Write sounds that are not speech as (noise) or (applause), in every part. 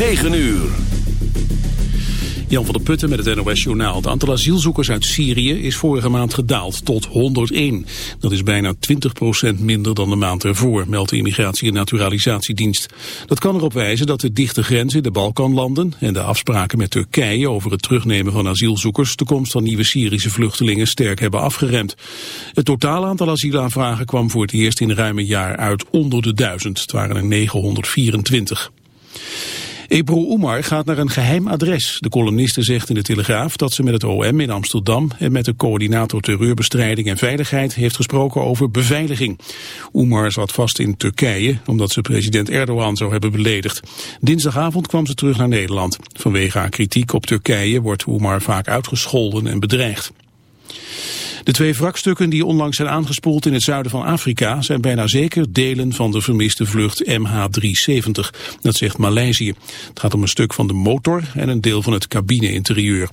9 uur. Jan van der Putten met het NOS Journaal. Het aantal asielzoekers uit Syrië is vorige maand gedaald tot 101. Dat is bijna 20% minder dan de maand ervoor, meldt de Immigratie- en Naturalisatiedienst. Dat kan erop wijzen dat de dichte grenzen in de Balkanlanden en de afspraken met Turkije over het terugnemen van asielzoekers de komst van nieuwe Syrische vluchtelingen sterk hebben afgeremd. Het totaal aantal asielaanvragen kwam voor het eerst in ruim een jaar uit onder de duizend. Het waren er 924. Ebro Oemar gaat naar een geheim adres. De columniste zegt in de Telegraaf dat ze met het OM in Amsterdam en met de coördinator terreurbestrijding en veiligheid heeft gesproken over beveiliging. Oemar zat vast in Turkije omdat ze president Erdogan zou hebben beledigd. Dinsdagavond kwam ze terug naar Nederland. Vanwege haar kritiek op Turkije wordt Oemar vaak uitgescholden en bedreigd. De twee wrakstukken die onlangs zijn aangespoeld in het zuiden van Afrika zijn bijna zeker delen van de vermiste vlucht MH370. Dat zegt Maleisië. Het gaat om een stuk van de motor en een deel van het cabine-interieur.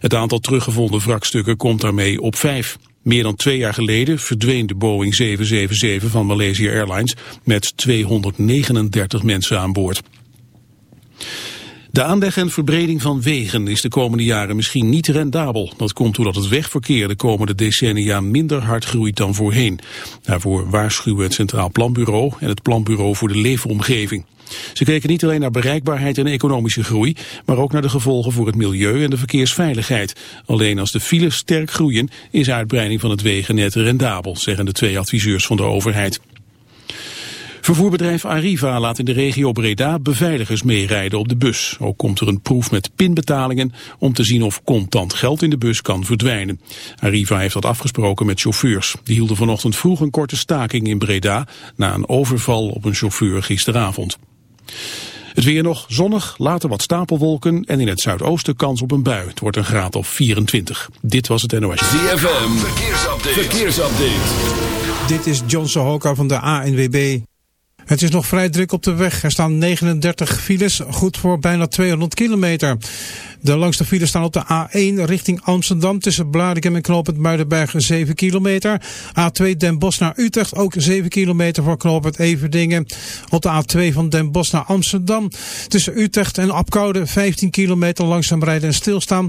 Het aantal teruggevonden wrakstukken komt daarmee op vijf. Meer dan twee jaar geleden verdween de Boeing 777 van Malaysia Airlines met 239 mensen aan boord. De aanleg en verbreding van wegen is de komende jaren misschien niet rendabel. Dat komt doordat het wegverkeer de komende decennia minder hard groeit dan voorheen. Daarvoor waarschuwen het Centraal Planbureau en het Planbureau voor de Leefomgeving. Ze kijken niet alleen naar bereikbaarheid en economische groei, maar ook naar de gevolgen voor het milieu en de verkeersveiligheid. Alleen als de files sterk groeien is uitbreiding van het wegennet rendabel, zeggen de twee adviseurs van de overheid. Vervoerbedrijf Arriva laat in de regio Breda beveiligers meerijden op de bus. Ook komt er een proef met pinbetalingen om te zien of contant geld in de bus kan verdwijnen. Arriva heeft dat afgesproken met chauffeurs. Die hielden vanochtend vroeg een korte staking in Breda na een overval op een chauffeur gisteravond. Het weer nog zonnig, later wat stapelwolken en in het zuidoosten kans op een bui. Het wordt een graad of 24. Dit was het NOS. ZFM, verkeersupdate. verkeersupdate. Dit is John Sohoka van de ANWB. Het is nog vrij druk op de weg. Er staan 39 files, goed voor bijna 200 kilometer. De langste files staan op de A1 richting Amsterdam tussen Blarikum en knooppunt Muidenberg 7 kilometer. A2 Den Bosch naar Utrecht ook 7 kilometer voor knooppunt Everdingen. Op de A2 van Den Bosch naar Amsterdam tussen Utrecht en Apkoude 15 kilometer langzaam rijden en stilstaan.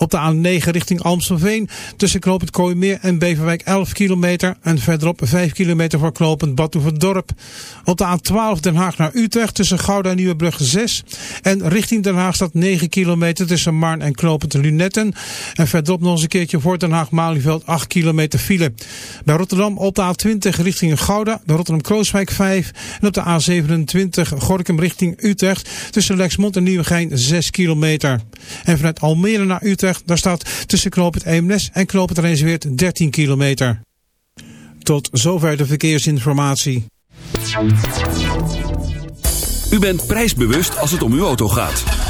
Op de A9 richting Amstelveen tussen knooppunt Kooimeer en Beverwijk 11 kilometer en verderop 5 kilometer voor knooppunt Badhoevedorp. Op de A12 Den Haag naar Utrecht tussen Gouda en Nieuwebrug 6 en richting Den Haag staat 9 kilometer tussen Marn en knooppunt Lunetten. En verderop nog eens een keertje voor Den Haag-Malieveld 8 kilometer file. Bij Rotterdam op de A20 richting Gouda, bij Rotterdam-Krooswijk 5 en op de A27 Gorkum richting Utrecht tussen Lexmond en Nieuwegein 6 kilometer. En vanuit Almere naar Utrecht daar staat tussen knooppunt Eemnes en knooppunt Rijnsweert 13 kilometer. Tot zover de verkeersinformatie. U bent prijsbewust als het om uw auto gaat.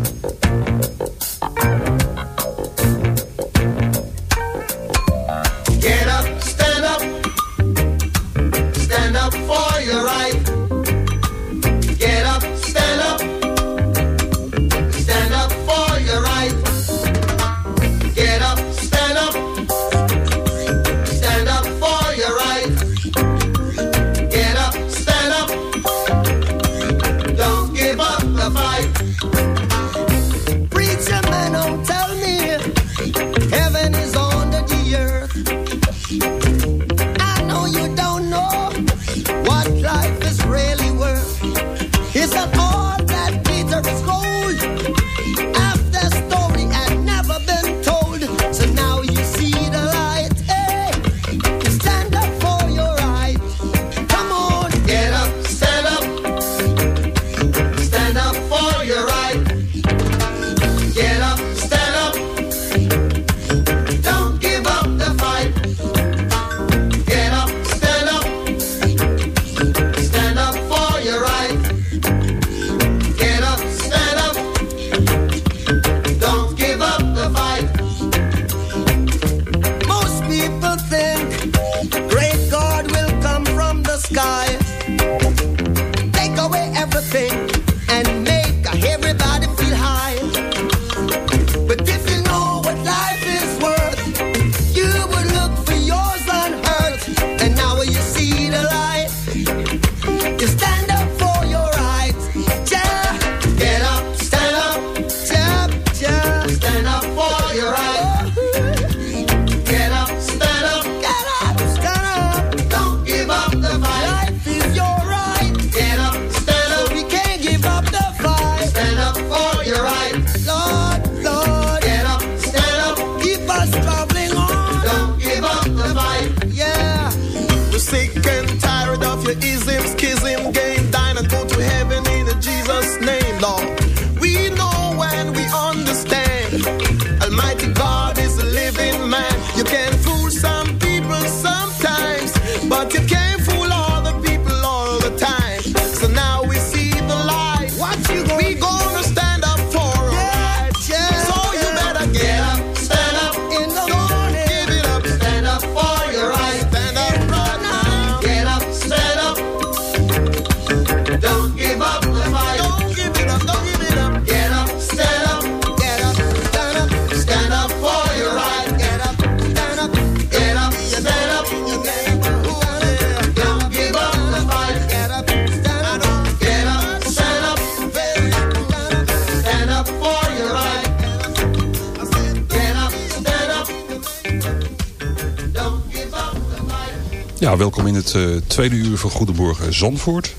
Ja, welkom in het eh, tweede uur van Goedemorgen Zandvoort.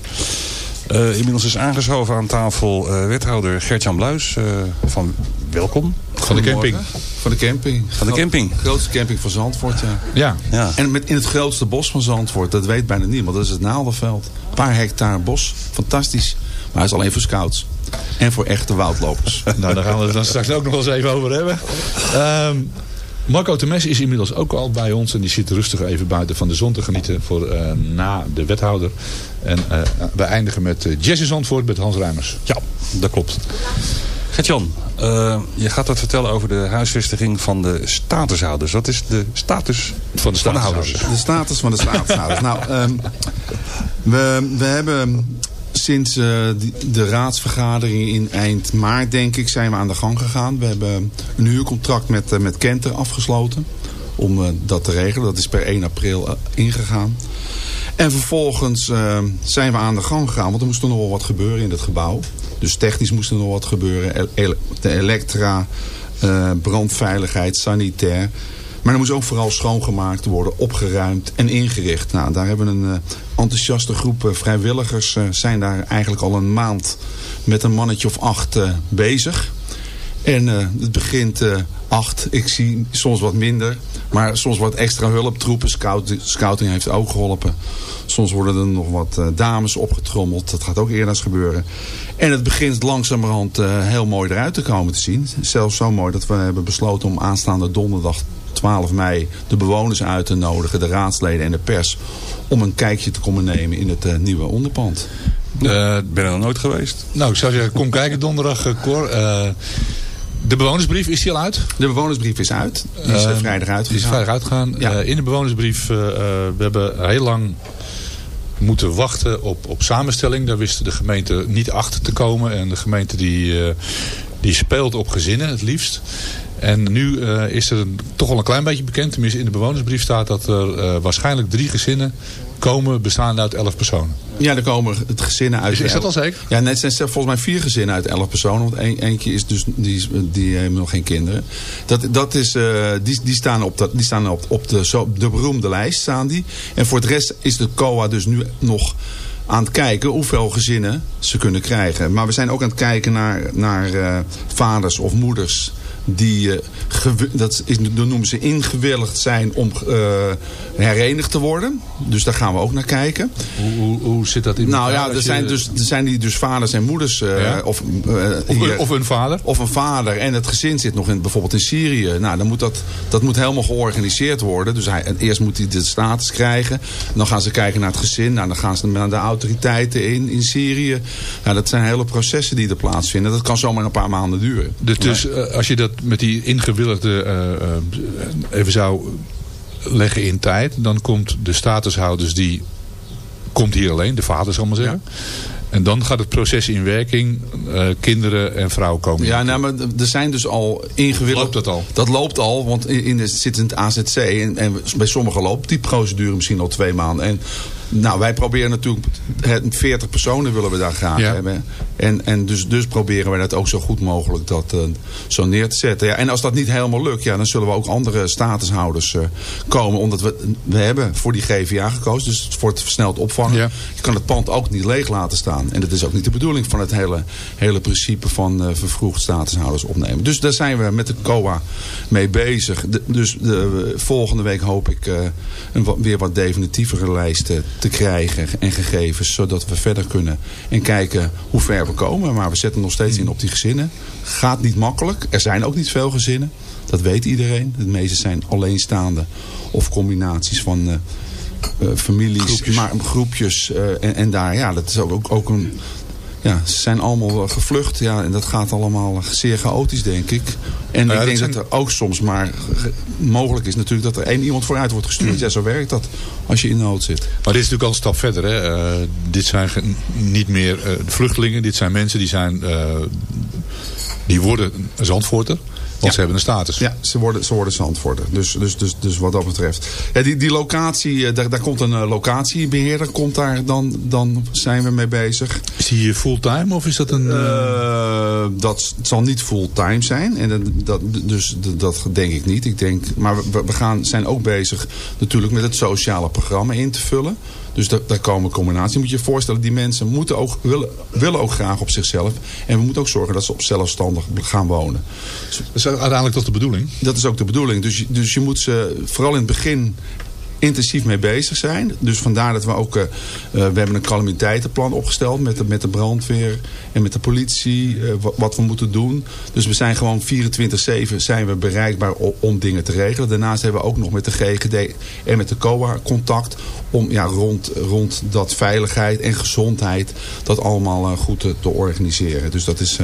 Eh, inmiddels is aangeschoven aan tafel eh, wethouder Gertjan Bluis eh, van Welkom. Van de camping. Van de camping. Van de camping. De grootste camping van Zandvoort, ja. Ja. Ja. En met in het grootste bos van Zandvoort. Dat weet bijna niemand. Dat is het Naaldenveld. Een paar hectare bos. Fantastisch. Maar hij is alleen voor scouts. En voor echte woudlopers. Nou, daar gaan we het dan straks ook nog eens even over hebben. Ehm, Marco Temes is inmiddels ook al bij ons. En die zit rustig even buiten van de zon te genieten voor eh, na de wethouder. En eh, we eindigen met uh, Jesse Zandvoort met Hans Rijmers. Ja, dat klopt. Gertjan, eh, je gaat wat vertellen over de huisvestiging van de statushouders. Wat is de status Van de houders? statushouders. De status van de staatshouders. nou, ehm, we, we hebben sinds eh, de raadsvergadering in eind maart, denk ik, zijn we aan de gang gegaan. We hebben een huurcontract met, eh, met Kenter afgesloten. Om eh, dat te regelen. Dat is per 1 april ingegaan. En vervolgens zijn we aan de gang gegaan. Want er moest nog wel wat gebeuren in het gebouw. Dus technisch moest er nog wat gebeuren. De elektra, brandveiligheid, sanitair. Maar er moest ook vooral schoongemaakt worden, opgeruimd en ingericht. Nou, daar hebben een eh, enthousiaste groep eh, vrijwilligers. eh, zijn daar eigenlijk al een maand met een mannetje of acht bezig. En het begint eh, acht. Ik zie soms wat minder. Maar soms wat extra hulptroepen. Scout, scouting heeft ook geholpen. Soms worden er nog wat dames opgetrommeld. Dat gaat ook eerder gebeuren. En het begint langzamerhand heel mooi eruit te komen te zien. Zelfs zo mooi dat we hebben besloten om aanstaande donderdag 12 mei de bewoners uit te nodigen, de raadsleden en de pers, om een kijkje te komen nemen in het eh, nieuwe onderpand. Eh, Ik ben er nog nooit geweest. nou, ik zou zeggen, kom kijken donderdag, eh, Cor. De bewonersbrief, is die al uit? De bewonersbrief is uit. Die is Eh, vrijdag Die is uitgegaan. vrijdag uitgegaan. Ja. Eh, in de bewonersbrief, we hebben heel lang moeten wachten op, op samenstelling. Daar wist de gemeente niet achter te komen. En de gemeente die, eh, die speelt op gezinnen het liefst. En nu eh, is er toch al een klein beetje bekend. Tenminste in de bewonersbrief staat dat er eh, waarschijnlijk drie gezinnen komen bestaande uit elf personen. Ja, er komen het gezinnen uit. Is- is dat al zeker? Ja, net zijn volgens mij vier gezinnen uit elf personen. Want een, eentje is dus, die, is- die heeft nog geen kinderen. Dat, dat is, eh, die, die staan, op, dat, die staan op, op de, zo, de beroemde lijst. Staan die. En voor het rest is de COA dus nu nog aan het kijken hoeveel gezinnen ze kunnen krijgen. Maar we zijn ook aan het kijken naar, naar eh, vaders of moeders die, eh, dat, is, dat noemen ze ingewilligd zijn om eh, herenigd te worden. Dus daar gaan we ook naar kijken. Hoe, hoe, hoe zit dat in Nou elkaar ja, als er je- zijn, dus, er zijn die dus vaders en moeders. eh, Ja. of, Of, of een vader? of een vader en het gezin zit nog in, bijvoorbeeld in Syrië. Nou, dan moet dat, dat moet helemaal georganiseerd worden. Dus hij, eerst moet hij de status krijgen. Dan gaan ze kijken naar het gezin. Nou, dan gaan ze naar de autoriteiten in, in Syrië. Nou, dat zijn hele processen die er plaatsvinden. Dat kan zomaar een paar maanden duren. Dus, dus als je dat met die ingewilligde eh, eh, even zou leggen in tijd, dan komt de statushouders die komt hier alleen, de vader zal maar zeggen. En dan gaat het proces in werking, eh, kinderen en vrouwen komen. Ja, nou, maar er zijn dus al ingewilligd. Loopt dat al? Dat loopt al, want in, in, het zit in het AZC. En, en bij sommigen loopt die procedure misschien al twee maanden. En nou, wij proberen natuurlijk, het- 40 personen willen we daar graag Ja. hebben. En, en dus, dus proberen wij dat ook zo goed mogelijk dat, eh, zo neer te zetten. Ja, en als dat niet helemaal lukt, ja, dan zullen we ook andere statushouders eh, komen. Omdat we, we hebben voor die GVA gekozen, dus voor het versneld opvangen. Ja. Je kan het pand ook niet leeg laten staan. En dat is ook niet de bedoeling van het hele, hele principe van eh, vervroegd statushouders opnemen. Dus daar zijn we met de COA mee bezig. De- dus de, volgende week hoop ik een weer wat definitievere lijst eh, te krijgen en gegevens. Zodat we verder kunnen en kijken hoe ver we komen. Maar we zetten nog steeds in op die gezinnen. Gaat niet makkelijk. Er zijn ook niet veel gezinnen. Dat weet iedereen. De meeste zijn alleenstaande of combinaties van eh, eh, families, Groepjes. maar groepjes. eh, en, en daar, ja, dat is ook, ook, ook een. Ja, ze zijn allemaal gevlucht. Ja, en dat gaat allemaal zeer chaotisch, denk ik. En ik denk dat er ook soms maar ge- mogelijk is natuurlijk dat er één iemand vooruit wordt gestuurd. Ja, zo werkt dat als je in nood zit. Maar dit is natuurlijk al een stap verder. Hè? Eh, dit zijn niet meer eh, vluchtelingen. Dit zijn mensen die zijn... eh, die worden Zandvoorter. Want ze hebben een status. Ja, ze worden, ze worden Zandvoorter. Dus, dus, dus, dus wat dat betreft. Ja, die, die locatie, eh, daar, daar komt een eh, locatiebeheerder. Komt daar, dan, dan zijn we mee bezig. Is die fulltime of is dat een... eh, dat zal niet fulltime zijn. En dat, dat, dus dat, dat denk ik niet. Ik denk, maar we, we gaan, zijn ook bezig natuurlijk met het sociale programma in te vullen. Dus da- daar komen combinaties. Je moet je voorstellen, die mensen moeten ook, willen, willen ook graag op zichzelf. En we moeten ook zorgen dat ze op zelfstandig gaan wonen. dat is uiteindelijk toch de bedoeling? Dat is ook de bedoeling. Dus, dus je moet ze vooral in het begin intensief mee bezig zijn. Dus vandaar dat we ook... eh, eh, we hebben een calamiteitenplan opgesteld met de, met de brandweer en met de politie. eh, wat, we moeten doen. Dus we zijn gewoon 24-7 zijn we bereikbaar o- om dingen te regelen. Daarnaast hebben we ook nog met de GGD en met de COA contact. Om ja, rond, rond dat veiligheid en gezondheid dat allemaal goed te, te organiseren. Dus dat is...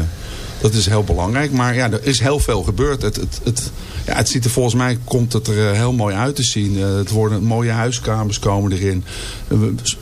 dat is heel belangrijk. Maar ja, er is heel veel gebeurd. Het, het, het, ja, het ziet er volgens mij komt het er eh, heel mooi uit te zien. Eh, het worden mooie huiskamers komen erin.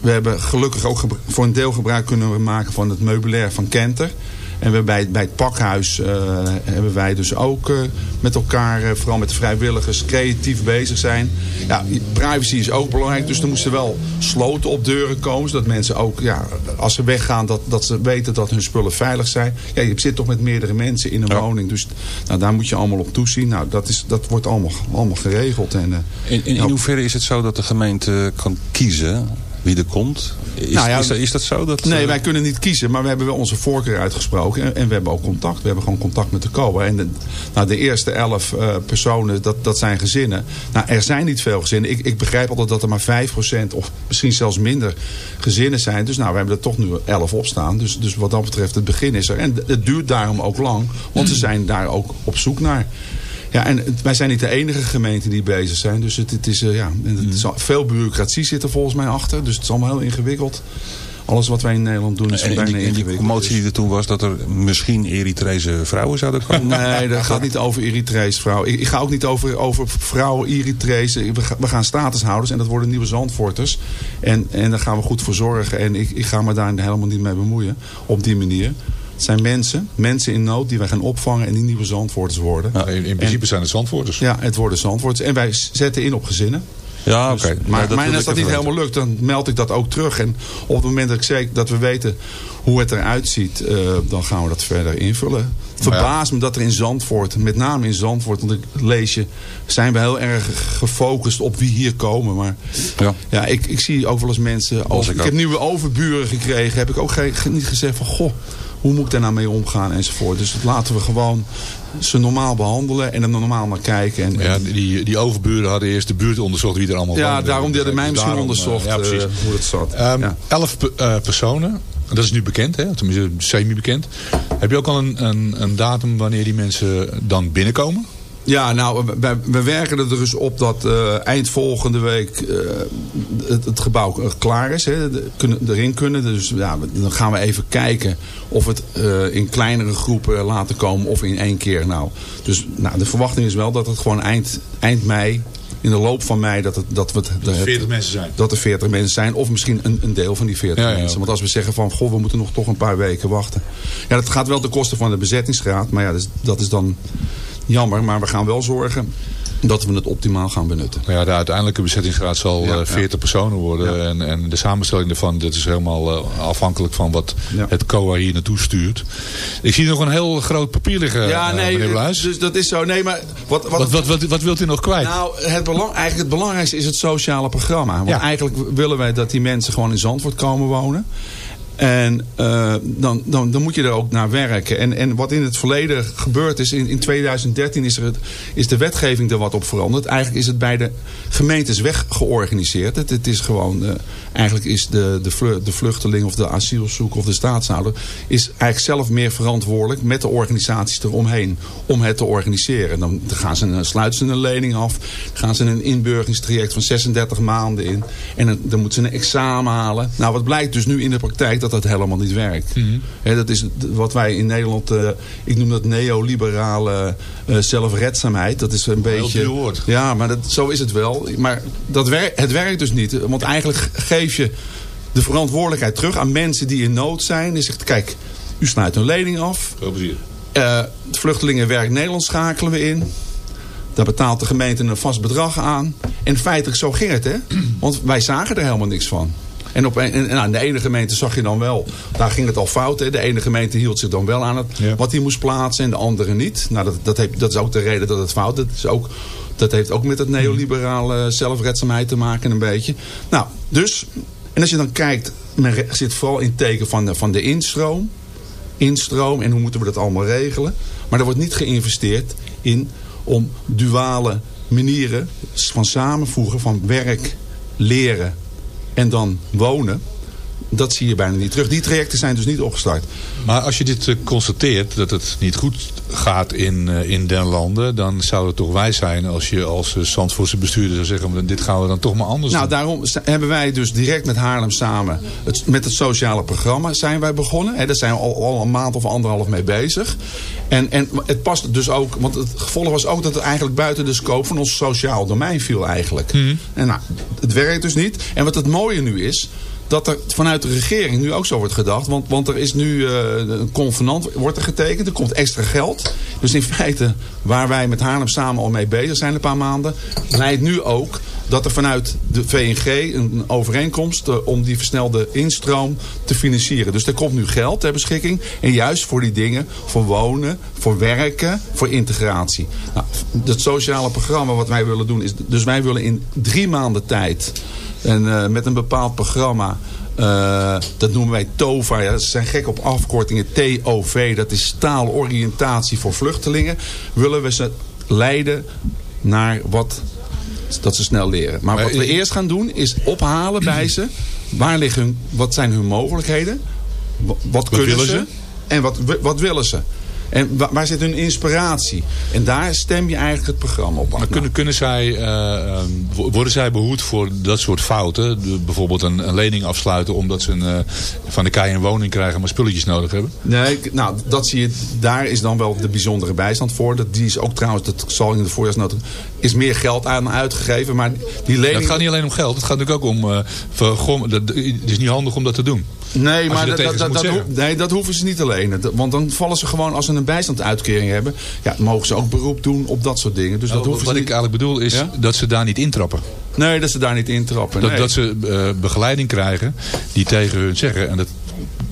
We, hebben gelukkig ook voor een deel gebruik kunnen we maken van het meubilair van Kenter. En we bij, bij het pakhuis eh, hebben wij dus ook eh, met elkaar, eh, vooral met de vrijwilligers, creatief bezig zijn. Ja, privacy is ook belangrijk. Dus er moesten wel sloten op deuren komen. Zodat mensen ook, ja, als ze weggaan, dat, dat ze weten dat hun spullen veilig zijn. Ja, je zit toch met meerdere mensen in een woning. Dus nou, daar moet je allemaal op toezien. Nou, dat, is, dat wordt allemaal, allemaal geregeld. En, In, in, in hoeverre is het zo dat de gemeente kan kiezen wie er komt? Is, Nou ja, is, dat, is dat zo? Dat, Nee, eh, wij kunnen niet kiezen, maar we hebben wel onze voorkeur uitgesproken. En, en we hebben ook contact. We hebben gewoon contact met de COA. En de, nou, de eerste elf eh, personen, dat, dat zijn gezinnen. Nou, er zijn niet veel gezinnen. Ik, ik begrijp altijd dat er maar 5% of misschien zelfs minder gezinnen zijn. Dus nou, we hebben er toch nu 11 op staan. Dus, dus wat dat betreft, het begin is er. En het duurt daarom ook lang, want ze zijn daar ook op zoek naar. Ja, en het- wij zijn niet de enige gemeente die bezig zijn. Dus het, het is, eh, ja, en het is al- veel bureaucratie zit er volgens mij achter. Dus het is allemaal heel ingewikkeld. Alles wat wij in Nederland doen is en, bijna die, en die ingewikkeld. commotie die er toen was dat er misschien Eritrese vrouwen zouden komen? Nee, dat (laughs) gaat niet over Eritrees vrouwen. Ik, ik ga ook niet over, over vrouwen Eritrees. We, ga- we gaan statushouders en dat worden nieuwe Zandvoorters. En, en daar gaan we goed voor zorgen. En ik, ik ga me daar helemaal niet mee bemoeien. Op die manier. Het zijn mensen, mensen in nood die wij gaan opvangen en die nieuwe Zandvoorters worden. Nou, in, in principe zijn het Zandvoorters. Ja, het worden Zandvoorters. En wij zetten in op gezinnen. Ja, oké. Dus- Nou, maar, dat maar als dat niet helemaal lukt, dan meld ik dat ook terug. En op het moment dat, ik zeg, dat we weten hoe het eruit ziet, eh, dan gaan we dat verder invullen. Het verbaast me dat er in Zandvoort, met name in Zandvoort, want ik lees je, zijn we heel erg gefocust op wie hier komen. Maar Ja. ja, ik, ik zie ook wel eens mensen. Over, ik heb nieuwe overburen gekregen. Heb ik ook geen- niet gezegd van goh, hoe moet ik daar nou mee omgaan enzovoort. Dus dat laten we gewoon ze normaal behandelen en er normaal naar kijken. En, Ja, die, die overburen hadden eerst de buurt onderzocht wie er allemaal ja, woonde. daarom die hadden mij Dus misschien daarom, onderzocht eh, ja, precies. eh, hoe dat zat. Ehm, ja. Elf pe- eh, personen. Dat is nu bekend, hè? tenminste semi-bekend. Heb je ook al een, een, een datum wanneer die mensen dan binnenkomen? Ja, nou, we, we werken er dus op dat eh, eind volgende week eh, het, het gebouw eh, klaar is. Hè, de- kunnen, erin kunnen. Dus ja, dan gaan we even kijken of het in kleinere groepen laten komen of in één keer. Nou, dus nou, de verwachting is wel dat het gewoon eind, eind mei, in de loop van mei, dat, het, dat we het, Dat er het- 40 mensen zijn. dat er 40 mensen zijn. Of misschien een, een deel van die 40 Ja, ja, mensen. Want als we zeggen van, goh, we moeten nog toch een paar weken wachten. Ja, dat gaat wel ten koste van de bezettingsgraad. Maar ja, is, dat is dan jammer. Maar we gaan wel zorgen dat we het optimaal gaan benutten. Ja, de uiteindelijke bezettingsgraad zal Ja, eh, 40 personen worden. En, en de samenstelling daarvan, dat is helemaal eh, afhankelijk van wat het COA hier naartoe stuurt. Ik zie nog een heel groot papier liggen, ja, eh, nee, meneer Bluis. dus dat is zo. Nee, maar wat, wat, wat, wat, wat, wat wilt u nog kwijt? Nou, het, belang, eigenlijk het belangrijkste is het sociale programma. Want Ja. eigenlijk willen wij dat die mensen gewoon in Zandvoort komen wonen. En eh, dan, dan, dan moet je er ook naar werken. En, en wat in het verleden gebeurd is, in, in 2013 is, er het, is de wetgeving er wat op veranderd. Eigenlijk is het bij de gemeentes weggeorganiseerd. Het, het is gewoon, eh, eigenlijk is de, de, de vluchteling of de asielzoeker of de staatshouder... is eigenlijk zelf meer verantwoordelijk met de organisaties eromheen om het te organiseren. Dan gaan ze een, sluiten ze een lening af, gaan ze een inburgeringstraject van 36 maanden in. En dan, dan moeten ze een examen halen. Nou, wat blijkt dus nu in de praktijk dat helemaal niet werkt. Hè, dat is wat wij in Nederland, eh, ik noem dat neoliberale eh, zelfredzaamheid. Dat is een heel beetje... duur woord. Ja, maar dat, zo is het wel. Maar dat wer het werkt dus niet. Want eigenlijk geef je de verantwoordelijkheid terug aan mensen die in nood zijn. Je zegt, kijk, u sluit een lening af. Veel plezier. Het vluchtelingenwerk Nederland schakelen we in. Daar betaalt de gemeente een vast bedrag aan. En feitelijk zo ging het, hè? Want wij zagen er helemaal niks van. En op een, en, aan de ene gemeente zag je dan wel, daar ging het al fout. Hè? De ene gemeente hield zich dan wel aan het, Ja. wat hij moest plaatsen en de andere niet. Nou, dat, dat, heeft, dat is ook de reden dat het fout is. Dat, is ook, dat heeft ook met het neoliberale zelfredzaamheid te maken een beetje. Nou, dus, en als je dan kijkt, men zit vooral in het teken van de, van de instroom instroom en hoe moeten we dat allemaal regelen. Maar er wordt niet geïnvesteerd in om duale manieren van samenvoegen van werk, leren en dan wonen. Dat zie je bijna niet terug. Die trajecten zijn dus niet opgestart. Maar als je dit eh, constateert, dat het niet goed gaat in, eh, in den landen... dan zou het toch wijs zijn als je als uh, Zandvoortse bestuurder zou zeggen... "Maar dit gaan we dan toch maar anders Nou, doen. daarom hebben wij dus direct met Haarlem samen... Het, met het sociale programma zijn wij begonnen. Hè, daar zijn we al, al een maand of anderhalf mee bezig. En, en het past dus ook... Want het gevolg was ook dat het eigenlijk buiten de scope van ons sociaal domein viel eigenlijk. En nou, het werkt dus niet. En wat het mooie nu is dat er vanuit de regering nu ook zo wordt gedacht. Want, want er is nu eh, een convenant wordt er getekend. Er komt extra geld. Dus in feite, waar wij met Haarlem samen al mee bezig zijn een paar maanden... leidt nu ook dat er vanuit de VNG een overeenkomst... eh, om die versnelde instroom te financieren. Dus er komt nu geld ter beschikking. En juist voor die dingen, voor wonen, voor werken, voor integratie. Nou, het sociale programma wat wij willen doen is... Dus wij willen in drie maanden tijd... En eh, met een bepaald programma, eh, dat noemen wij TOVA. Ja, ze zijn gek op afkortingen. TOV, dat is taaloriëntatie voor vluchtelingen. Willen we ze leiden naar wat dat ze snel leren. Maar, wat we eerst gaan doen is ophalen bij ze. Waar liggen hun, wat zijn hun mogelijkheden? Wa- Wat, kunnen ze? En wat, wat willen ze? En wa- waar zit hun inspiratie? En daar stem je eigenlijk het programma op af. Maar kunnen, kunnen zij, eh, ehm, wo- worden zij behoed voor dat soort fouten? De- bijvoorbeeld een, een lening afsluiten omdat ze een, eh, van de kei een woning krijgen maar spulletjes nodig hebben? Nee, nou, dat zie je. Daar is dan wel de bijzondere bijstand voor. Dat, die is ook trouwens, dat zal in de voorjaarsnota, is meer geld aan uitgegeven. Maar die lening... Het gaat niet alleen om geld, het gaat natuurlijk ook om... vergom- dat- het is niet handig om dat te doen. Nee, maar dat dat, dat, nee, dat hoeven ze niet alleen. Want dan vallen ze gewoon, als ze een bijstandsuitkering hebben... Ja, mogen ze ook beroep doen op dat soort dingen. Dus dat Nou, hoeven wat ik eigenlijk bedoel is Ja? dat ze daar niet intrappen. Nee, dat ze daar niet intrappen. Dat, nee. dat ze eh, begeleiding krijgen die tegen hun zeggen. En dat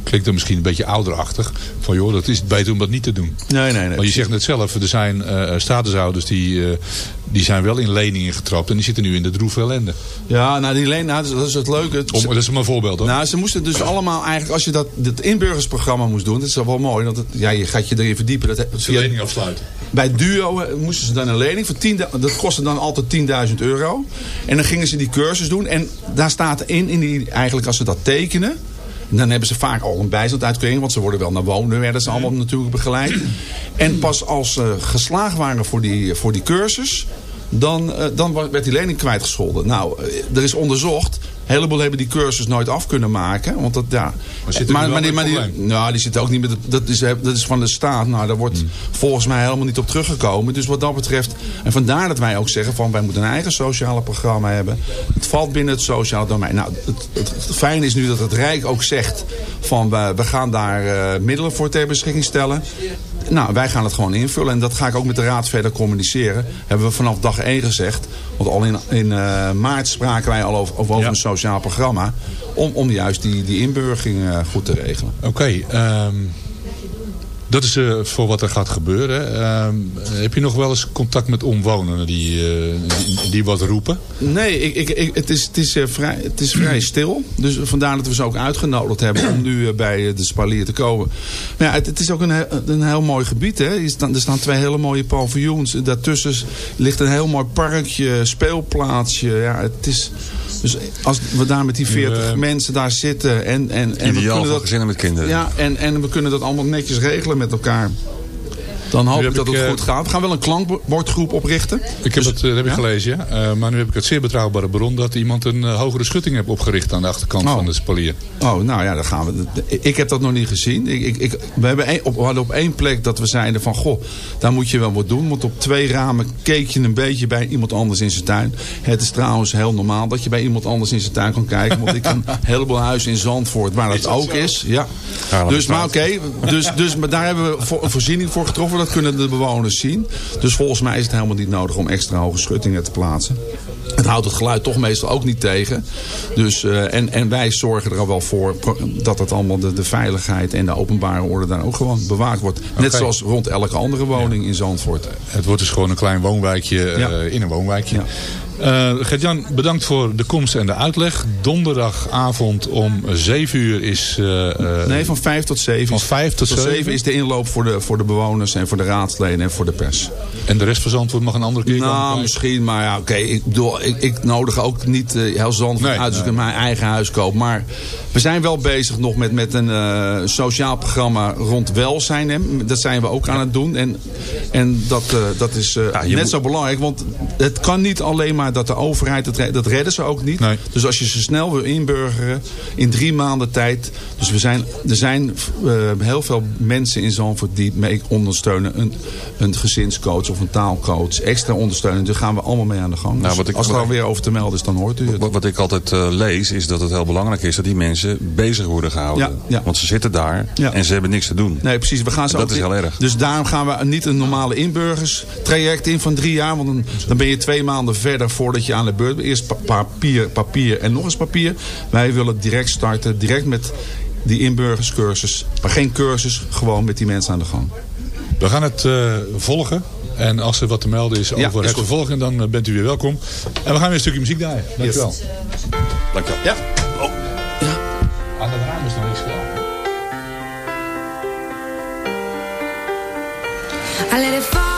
klinkt dan misschien een beetje ouderachtig. Van joh, dat is beter om dat niet te doen. Nee, nee, nee. Maar je zegt net zelf, er zijn eh statushouders die, eh, die zijn wel in leningen getrapt. En die zitten nu in de droeve ellende. Ja, nou, die leen, nou, dat is- het leuke. Om, dat is maar een voorbeeld hoor. Nou, ze moesten dus allemaal eigenlijk, als je dat, dat inburgersprogramma moest doen, dat is wel mooi, want het, ja, je gaat je erin verdiepen. Dat, lening afsluiten. bij Duo eh, moesten ze dan een lening van 10, dat kostte dan altijd 10.000 euro. En dan gingen ze die cursus doen en daar staat in, in die, eigenlijk als ze dat tekenen, dan hebben ze vaak al een bijstandsuitkering, want ze worden wel naar wonen, werden ze allemaal natuurlijk begeleid. En pas als ze geslaagd waren voor die, voor die cursus, dan, eh, dan werd die lening kwijtgescholden. Nou, eh, er is onderzocht. Een heleboel hebben die cursus nooit af kunnen maken. Want dat, ja. Maar die wel die, met die, nou, die zitten ook niet met het, dat, is, dat is van de staat. Nou, daar wordt volgens mij helemaal niet op teruggekomen. Dus wat dat betreft. En vandaar dat wij ook zeggen van wij moeten een eigen sociale programma hebben. Het valt binnen het sociale domein. Nou, het, het, het fijne is nu dat het Rijk ook zegt van we, we gaan daar eh, middelen voor ter beschikking stellen. Nou, wij gaan het gewoon invullen. En dat ga ik ook met de Raad verder communiceren. Hebben we vanaf dag 1 gezegd. Want al in, in eh, maart spraken wij al over, over Ja. een sociaal programma. Om, om juist die, die inburgering eh, goed te regelen. Oké, ehm, Dat is eh, voor wat er gaat gebeuren. Ehm, heb je nog wel eens contact met omwonenden die, eh, die, die wat roepen? Nee, ik, ik, ik- het, is, het, is, eh, vrij, het is vrij stil. Dus vandaar dat we ze ook uitgenodigd hebben om nu bij de spalier te komen. Maar ja, het, het is ook een, een heel mooi gebied. Hè? Er, staan, er staan twee hele mooie paviljoens. Daartussen ligt een heel mooi parkje, speelplaatsje. Ja, het is... Dus als we daar met die 40 eh, mensen daar zitten en, en, en we Ideaal kunnen voor dat, gezinnen met kinderen. ja, en, en we kunnen dat allemaal netjes regelen met elkaar. Dan hoop ik heb dat het eh, goed gaat. We gaan wel een klankbordgroep oprichten. Ik heb Dus- het, eh, dat heb ik ja? gelezen, ja. Eh, maar nu heb ik het zeer betrouwbare bron dat iemand een hogere schutting heeft opgericht aan de achterkant Oh. van de spalier. Oh, nou ja, dan gaan we. Ik heb dat nog niet gezien. Ik, ik, ik, we, hebben op, we hadden op één plek dat we zeiden van... Goh, daar moet je wel wat doen. Want op twee ramen keek je een beetje bij iemand anders in zijn tuin. Het is trouwens heel normaal dat je bij iemand anders in zijn tuin kan kijken. Want ik ken (laughs) een heleboel huizen in Zandvoort waar dat, ook is. Ja. Ja, Dus, maar oké. dus, dus, maar daar hebben we voor, een voorziening voor getroffen. Dat kunnen de bewoners zien. Dus volgens mij is het helemaal niet nodig om extra hoge schuttingen te plaatsen. Het houdt het geluid toch meestal ook niet tegen. Dus, eh, en, en wij zorgen er al wel voor dat het allemaal de, de veiligheid en de openbare orde daar ook gewoon bewaakt wordt. Net zoals rond elke andere woning in Zandvoort. Het wordt dus gewoon een klein woonwijkje eh, in een woonwijkje. Ja. Eh, Gert-Jan, bedankt voor de komst en de uitleg. Donderdagavond om 7 uur is... eh, eh, Nee, van 5 tot 7. Van vijf tot zeven? is de inloop voor de, voor de bewoners en voor de raadsleden en voor de pers. En de rest van Zandvoort mag een andere keer komen Nou, misschien, maar ja, oké. ik, bedoel, ik, ik nodig ook niet eh, heel Zandvoort Nee, uit als nee. ik mijn eigen huis koop. Maar we zijn wel bezig nog met, met een sociaal programma rond welzijn. Hè. Dat zijn we ook aan het doen. En, en dat, dat is net moet- zo belangrijk. Want het kan niet alleen maar dat de overheid, red- dat redden ze ook niet. Nee. Dus als je ze snel wil inburgeren in drie maanden tijd. Dus we zijn, er zijn eh, heel veel mensen in Zandvoort die mee ondersteunen. Een, een gezinscoach of een taalcoach. Extra ondersteunen. Daar gaan we allemaal mee aan de gang. Nou, Dus ik- als er alweer over te melden is, dan hoort u het. Wat, wat ik altijd eh, lees is dat het heel belangrijk is dat die mensen bezig worden gehouden. Ja, ja. Want ze zitten daar Ja. en ze hebben niks te doen. Nee, precies. We gaan ze Dat is heel erg. Dus daarom gaan we niet een normale inburgerstraject in van drie jaar. Want dan, dan ben je twee maanden verder voordat je aan de beurt bent. Eerst pa- papier, papier en nog eens papier. Wij willen direct starten. Direct met die inburgerscursus. Maar geen cursus, gewoon met die mensen aan de gang. We gaan het eh, volgen. En als er wat te melden is Ja, over is het goed. vervolg, dan eh, bent u weer welkom. En we gaan weer een stukje muziek draaien. Dankjewel. Yes. Dankjewel. Ja. Aan dat raam is nog niks gedaan. I let it fall,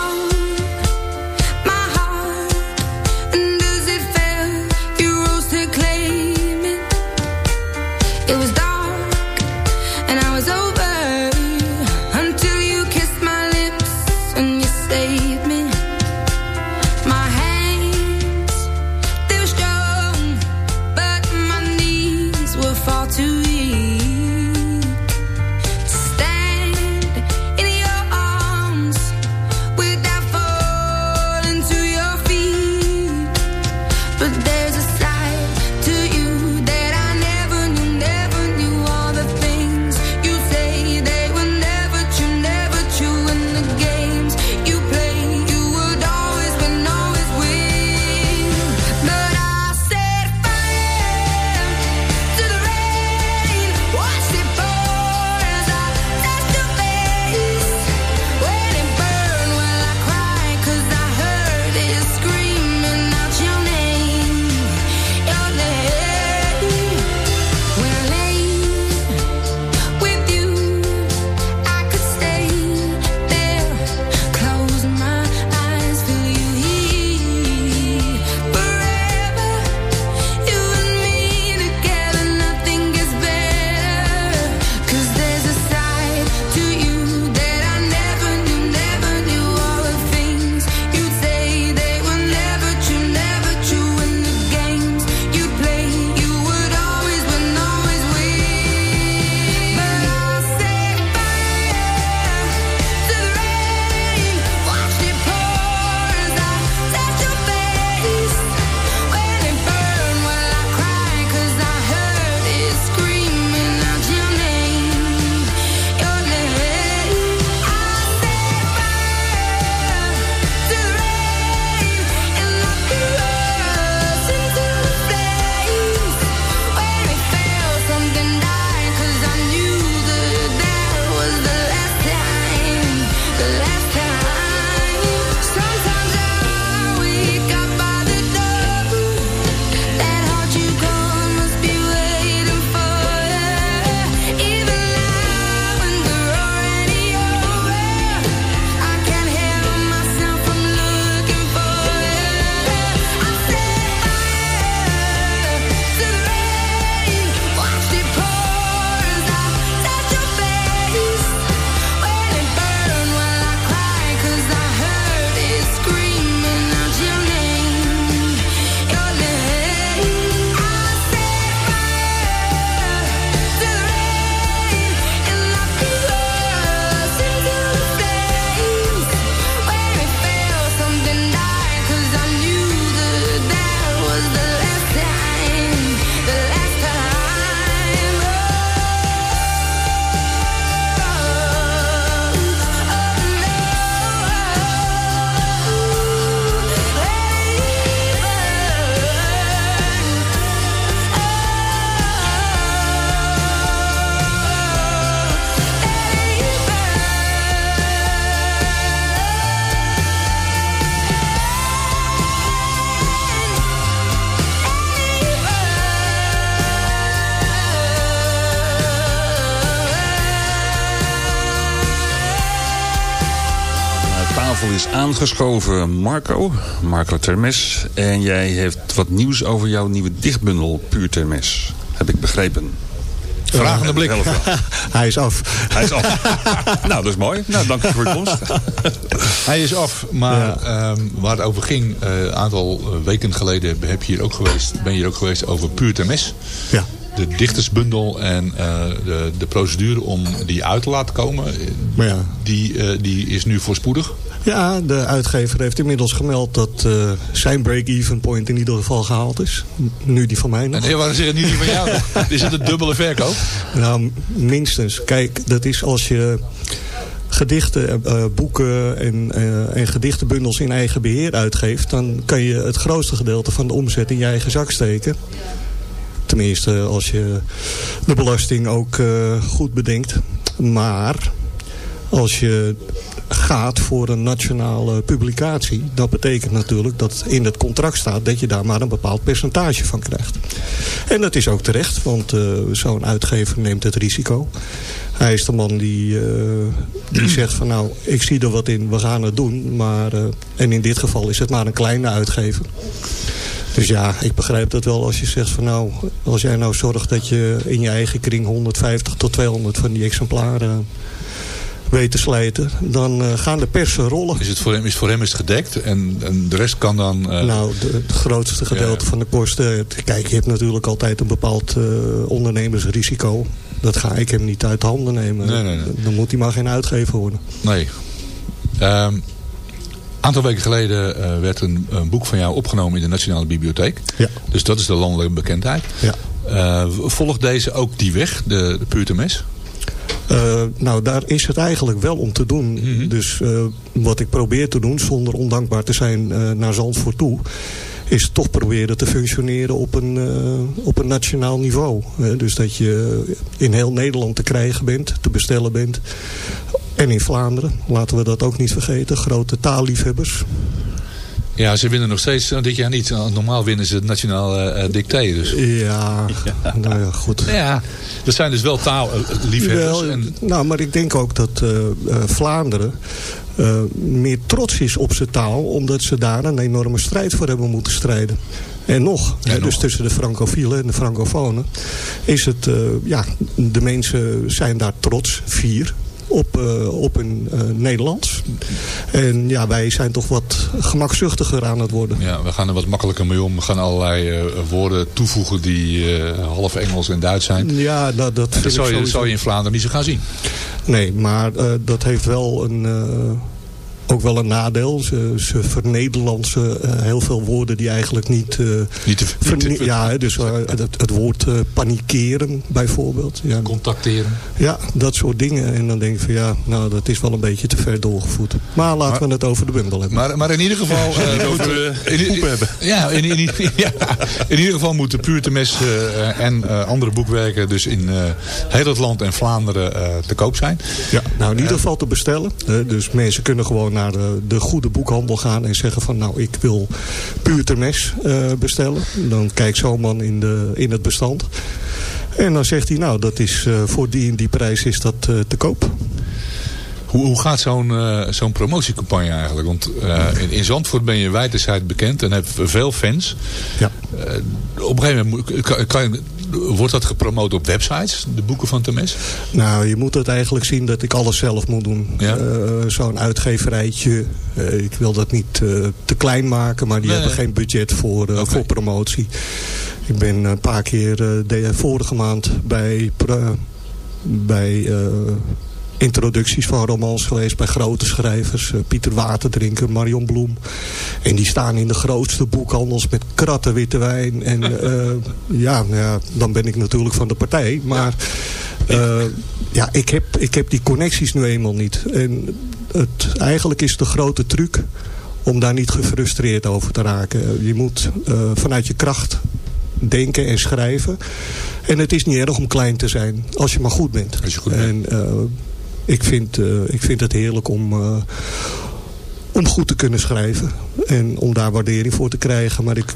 aangeschoven Marco, Marco Termes. En jij heeft wat nieuws over jouw nieuwe dichtbundel Puur Termes. Heb ik begrepen. Vragende blik. (laughs) Hij is af. Hij is af. (laughs) nou, dat is mooi. Nou, dank je voor je komst. (laughs) Hij is af, maar ehm, waar het over ging, eh, een aantal eh, weken geleden heb je hier ook geweest, ben je hier ook geweest over Puur Termes. Ja. De dichtersbundel en eh, de, de procedure om die uit te laten komen, Maar ja. die, eh, die is nu voorspoedig. Ja, de uitgever heeft inmiddels gemeld dat eh, zijn break-even point in ieder geval gehaald is. Nu die van mij nog. Nee, waarom zeg je niet die van jou? (laughs) is het een dubbele verkoop? Nou, minstens. Kijk, dat is als je gedichten, boeken en, en gedichtenbundels in eigen beheer uitgeeft... dan kan je het grootste gedeelte van de omzet in je eigen zak steken. Tenminste, als je de belasting ook eh, goed bedenkt. Maar als je gaat voor een nationale publicatie... dat betekent natuurlijk dat in het contract staat... dat je daar maar een bepaald percentage van krijgt. En dat is ook terecht, want eh, zo'n uitgever neemt het risico. Hij is de man die, eh, die zegt van nou, ik zie er wat in, we gaan het doen. Maar, en in dit geval is het maar een kleine uitgever. Dus ja, ik begrijp dat wel als je zegt van nou, als jij nou zorgt dat je in je eigen kring 150 tot 200 van die exemplaren weet te slijten, dan eh, gaan de persen rollen. Is het voor hem, is voor hem is het gedekt en, en de rest kan dan... eh, Nou, het grootste gedeelte van de kosten. Kijk, je hebt natuurlijk altijd een bepaald eh, ondernemersrisico. Dat ga ik hem niet uit de handen nemen. Nee, nee, nee. Dan moet hij maar geen uitgever worden. Nee. Ehm, Een aantal weken geleden eh, werd een, een boek van jou opgenomen in de Nationale Bibliotheek. Ja. Dus dat is de landelijke bekendheid. Ja. Eh, volgt deze ook die weg, de, de Puurtemes? Eh, nou, daar is het eigenlijk wel om te doen. Mhm. Dus wat ik probeer te doen, zonder ondankbaar te zijn naar Zandvoort toe... is toch proberen te functioneren op een, op een nationaal niveau. Dus dat je in heel Nederland te krijgen bent, te bestellen bent. En in Vlaanderen, laten we dat ook niet vergeten. Grote taalliefhebbers. Ja, ze winnen nog steeds eh, dit jaar niet. Normaal winnen ze het nationale eh dicté. Dus. Ja, nou ja, goed. Ja, dat zijn dus wel taalliefhebbers. Wel, En, Nou, maar ik denk ook dat eh, eh, Vlaanderen eh, meer trots is op zijn taal... omdat ze daar een enorme strijd voor hebben moeten strijden. En nog, hè, dus tussen de francofielen en de francofonen... is het, eh, ja, de mensen zijn daar trots, vier op, eh, op hun eh, Nederlands. En ja, wij zijn toch wat gemakzuchtiger aan het worden. ja, we gaan er wat makkelijker mee om. We gaan allerlei eh, woorden toevoegen die half Engels en Duits zijn. Ja, dat, Dat ik zou je, dat sowieso- zou je in Vlaanderen niet zo gaan zien. Nee, maar dat heeft wel een, ook wel een nadeel. Ze, ze vernederlandsen eh, heel veel woorden die eigenlijk niet... eh, Niet te, verne- niet te- ja, hè, dus eh, het, het woord eh, panikeren bijvoorbeeld. Ja, contacteren. ja, dat soort dingen. En dan denk ik van ja, nou dat is wel een beetje te ver doorgevoerd. Maar laten we het over de bundel hebben. Maar, maar in ieder geval... eh, moeten in, hebben. (laughs) Ja, in, in, ja, in ieder geval moeten Puurtemes en eh, andere boekwerken dus in eh, heel het land en Vlaanderen eh, te koop zijn. Ja, nou in ieder geval te bestellen. hè. dus mensen kunnen gewoon naar de, de goede boekhandel gaan en zeggen van nou ik wil puur termes eh, bestellen. Dan kijkt zo'n man in, de, in het bestand. En dan zegt hij nou dat is eh, voor die en die prijs is dat eh, te koop. Hoe, hoe gaat zo'n zo'n promotiecampagne eigenlijk? Want in, in Zandvoort ben je wijdenzijds bekend en hebt veel fans. Ja. Op een gegeven moment kan, kan je- wordt dat gepromoot op websites, de boeken van Temes? Nou, je moet het eigenlijk zien dat ik alles zelf moet doen. Ja. Eh, Zo'n uitgeverijtje. eh, ik wil dat niet eh, te klein maken, maar die Nee, hebben nee. geen budget voor, voor promotie. Ik ben een paar keer de vorige maand bij, bij introducties van romans geweest bij grote schrijvers. eh, Pieter Waterdrinker, Marion Bloem. En die staan in de grootste boekhandels met kratten witte wijn. En (laughs) eh, ja, nou ja, dan ben ik natuurlijk van de partij. Maar ja, ja ik, heb, ik heb die connecties nu eenmaal niet. En het, eigenlijk is de grote truc om daar niet gefrustreerd over te raken. Je moet eh, vanuit je kracht denken en schrijven. En het is niet erg om klein te zijn, als je maar goed bent. Als je goed bent. En eh, ik, vind, eh, ik vind het heerlijk om, eh, om goed te kunnen schrijven. En om daar waardering voor te krijgen. Maar ik,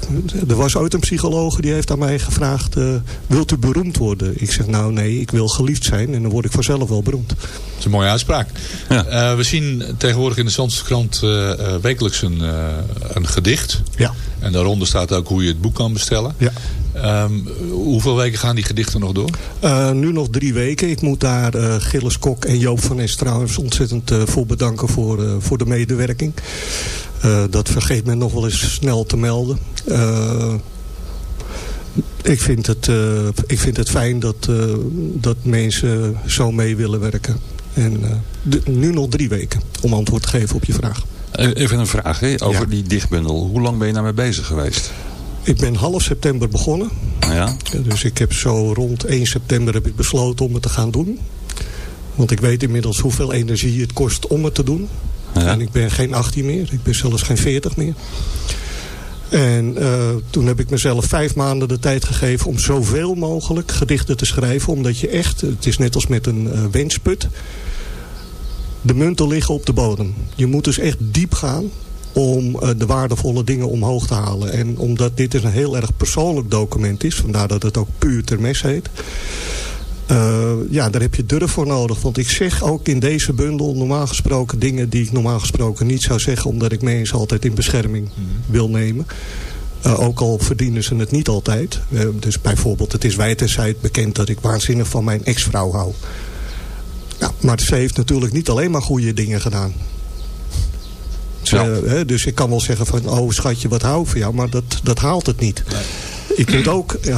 er was ooit een psycholoog die heeft aan mij gevraagd... eh, wilt u beroemd worden? Ik zeg nou nee, ik wil geliefd zijn. En dan word ik vanzelf wel beroemd. Dat is een mooie uitspraak. Eh, we zien tegenwoordig in de Zandvoortskrant krant eh, eh, wekelijks een, eh, een gedicht. Ja. En daaronder staat ook hoe je het boek kan bestellen. Ja. Ehm, hoeveel weken gaan die gedichten nog door? Eh, nu nog drie weken. Ik moet daar eh, Gilles Kok en Joop van Es trouwens ontzettend eh, voor bedanken voor, eh, voor de medewerking. Eh, dat vergeet men nog wel eens snel te melden. Eh, ik, vind het, eh, ik vind het fijn dat, dat mensen zo mee willen werken. En de- nu nog drie weken om antwoord te geven op je vraag. Even een vraag hè, over die dichtbundel. Hoe lang ben je daarmee bezig geweest? Ik ben half september begonnen. Ja. Dus ik heb zo rond 1 september heb ik besloten om het te gaan doen. Want ik weet inmiddels hoeveel energie het kost om het te doen. En ik ben geen 18 meer. Ik ben zelfs geen 40 meer. En eh, toen heb ik mezelf vijf maanden de tijd gegeven om zoveel mogelijk gedichten te schrijven. Omdat je echt, het is net als met een eh, wensput. De munten liggen op de bodem. Je moet dus echt diep gaan om eh, de waardevolle dingen omhoog te halen. En omdat dit een heel erg persoonlijk document is, vandaar dat het ook puur termes heet. Eh, ja, daar heb je durf voor nodig. Want ik zeg ook in deze bundel normaal gesproken dingen die ik normaal gesproken niet zou zeggen. Omdat ik mensen altijd in bescherming wil nemen. Eh, ook al verdienen ze het niet altijd. Eh, dus bijvoorbeeld, het is wijd en zijd bekend dat ik waanzinnig van mijn ex-vrouw hou. Ja, maar ze heeft natuurlijk niet alleen maar goede dingen gedaan. Ze, hè, dus ik kan wel zeggen van, oh schatje, wat hou ik van jou. Maar dat, dat haalt het niet. Ik moet ook eh,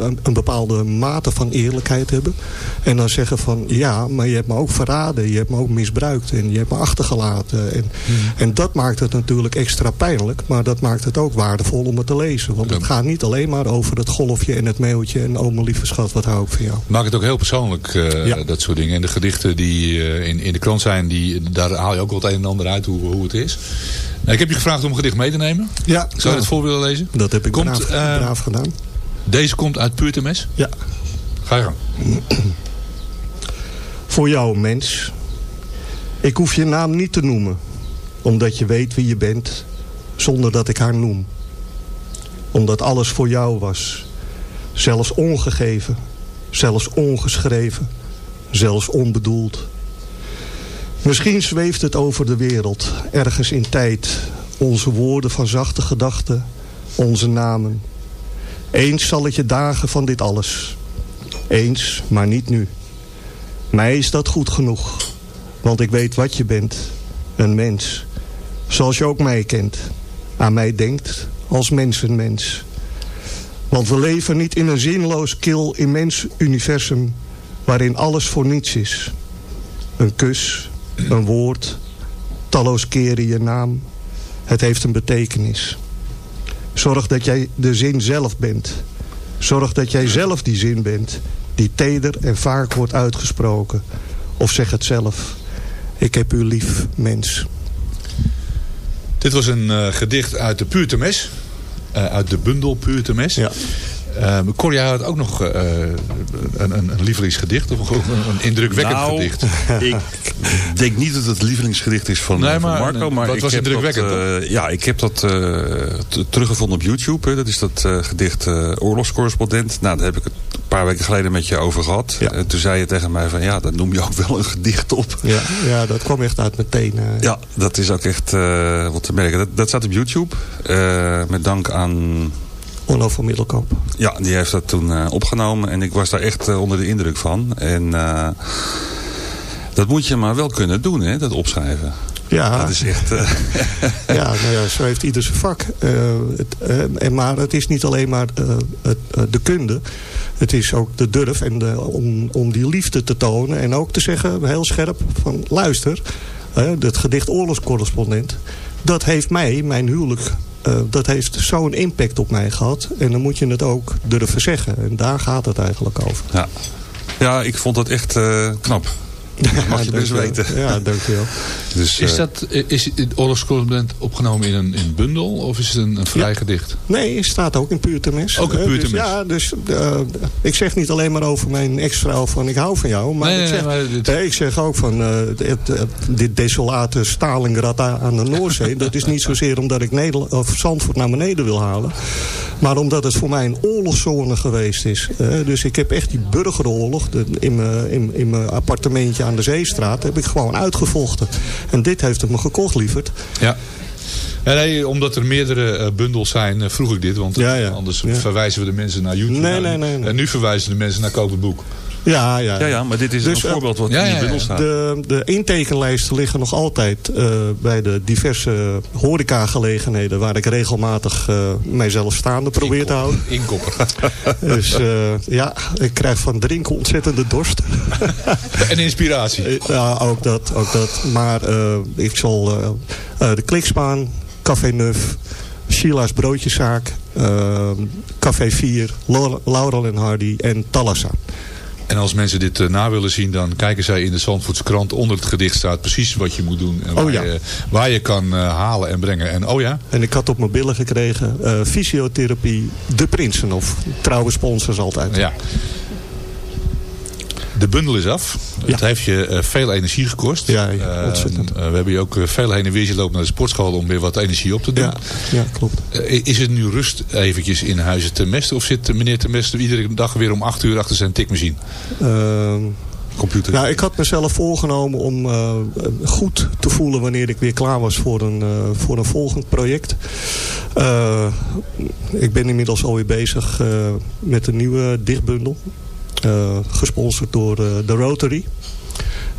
een, een bepaalde mate van eerlijkheid hebben. En dan zeggen van, ja, maar je hebt me ook verraden. Je hebt me ook misbruikt. En je hebt me achtergelaten. En, en dat maakt het natuurlijk extra pijnlijk. Maar dat maakt het ook waardevol om het te lezen. Want het gaat niet alleen maar over het golfje en het mailtje. En oh mijn lieve schat, wat hou ik van jou. Maak het ook heel persoonlijk, eh, dat soort dingen. En de gedichten die eh, in, in de krant zijn, die, daar haal je ook wel het een en ander uit hoe, hoe het is. Nou, ik heb je gevraagd om een gedicht mee te nemen. Ja. Zou je het voor willen lezen? Dat heb ik Komt, braaf, eh, braaf gedaan. Deze komt uit Puur Mes? Ja. Ga je gang. (clears throat) Voor jou, mens. Ik hoef je naam niet te noemen. Omdat je weet wie je bent. Zonder dat ik haar noem. Omdat alles voor jou was. Zelfs ongegeven. Zelfs ongeschreven. Zelfs onbedoeld. Misschien zweeft het over de wereld. Ergens in tijd. Onze woorden van zachte gedachten. Onze namen. Eens zal het je dagen van dit alles. Eens, maar niet nu. Mij is dat goed genoeg. Want ik weet wat je bent. Een mens. Zoals je ook mij kent. Aan mij denkt als mensenmens. Want we leven niet in een zinloos kil immens universum... waarin alles voor niets is. Een kus, een woord, talloos keren je naam. Het heeft een betekenis. Zorg dat jij de zin zelf bent. Zorg dat jij zelf die zin bent... die teder en vaak wordt uitgesproken. Of zeg het zelf. Ik heb u lief, mens. Dit was een eh, gedicht uit de Puur Mes. Eh, uit de bundel Puur Mes. Ja. Cor, jij had ook nog eh, een, een, lievelingsgedicht. Of een, een indrukwekkend Nou, gedicht. (laughs) ik denk niet dat het lievelingsgedicht is van, Nee, van Marco. Maar dat ik was indrukwekkend, dat, eh, Ja, ik heb dat eh, teruggevonden op YouTube. Hè. Dat is dat gedicht Oorlogscorrespondent. Nou, daar heb ik het een paar weken geleden met je over gehad. En toen zei je tegen mij van ja, dat noem je ook wel een gedicht op. Ja, ja dat kwam echt uit meteen. Ja, dat is ook echt wat te merken. Dat, dat staat op YouTube. Met dank aan... Onno van Middelkamp. Ja, die heeft dat toen eh, opgenomen. En ik was daar echt eh, onder de indruk van. En eh, dat moet je maar wel kunnen doen, hè, dat opschrijven. Ja. Dat is echt... (laughs) ja, nou ja, zo heeft ieder zijn vak. Het, en maar het is niet alleen maar het, de kunde. Het is ook de durf en de, om, om die liefde te tonen. En ook te zeggen, heel scherp, van luister. het gedicht Oorlogscorrespondent. Dat heeft mij, mijn huwelijk... eh, dat heeft zo'n impact op mij gehad. En dan moet je het ook durven zeggen. En daar gaat het eigenlijk over. Ja, ja ik vond dat echt eh, knap. Dat mag je best weten. Ja, dankjewel. Dus, Is eh, dat is het oorlogscorrespondent opgenomen in een, in bundel of is het een, een vrij gedicht? Nee, het staat ook in puur tenmis. Ook in Eh, puur dus tenmis. ja, dus eh, ik zeg niet alleen maar over mijn ex-vrouw van ik hou van jou. Maar, Nee, ik, nee, zeg, maar dit- nee, ik zeg ook van eh, dit desolate Stalingrad aan de Noordzee. (laughs) dat is niet zozeer omdat ik Nederland, of Zandvoort naar beneden wil halen. Maar omdat het voor mij een oorlogszone geweest is. Eh, dus ik heb echt die burgeroorlog de- in mijn, in, in mijn appartementje aan de Zeestraat... heb ik gewoon uitgevochten. En dit heeft het me gekocht, lieverd. Ja. Ja, nee, omdat er meerdere eh, bundels zijn, eh, vroeg ik dit. Want Ja, ja. anders verwijzen we de mensen naar YouTube. Nee, Nou, nee, nee, nee. En nu verwijzen de mensen naar Koop het Boek. Ja, ja. ja, ja, maar dit is Dus, een eh, voorbeeld wat ja, in ja, die bundel ja. staat. De, de intekenlijsten liggen nog altijd eh, bij de diverse horecagelegenheden... waar ik regelmatig eh, mijzelf staande probeer te houden. Inkopper. (laughs) Dus eh, ja, ik krijg van drinken ontzettende dorst. (laughs) en inspiratie. Ja, ook dat. Ook dat. Maar eh, ik zal de Klikspaan, Café Nuf, Sheila's Broodjeszaak... Café 4, Laur- Laurel en Hardy en Talassa. En als mensen dit eh, na willen zien, dan kijken zij in de Zandvoortse krant. Onder het gedicht staat precies wat je moet doen. En waar, Oh ja. je, waar je kan eh, halen en brengen. En oh ja, En ik had op mijn billen gekregen eh, fysiotherapie De Prinsenhof. Trouwe sponsors altijd. ja. De bundel is af. Het heeft je eh, veel energie gekost. Ja, ja, Eh, ontzettend. eh, we hebben je ook veel heen en weer zien lopen naar de sportschool om weer wat energie op te doen. Ja, ja klopt. Is het nu rust eventjes in huizen te mesten? Of zit meneer te mesten iedere dag weer om acht uur achter zijn tikmachine? Ehm, Computer. nou, ik had mezelf voorgenomen om goed te voelen wanneer ik weer klaar was voor een, voor een volgend project. Ik ben inmiddels alweer bezig met een nieuwe dichtbundel. Eh, gesponsord door eh, de Rotary.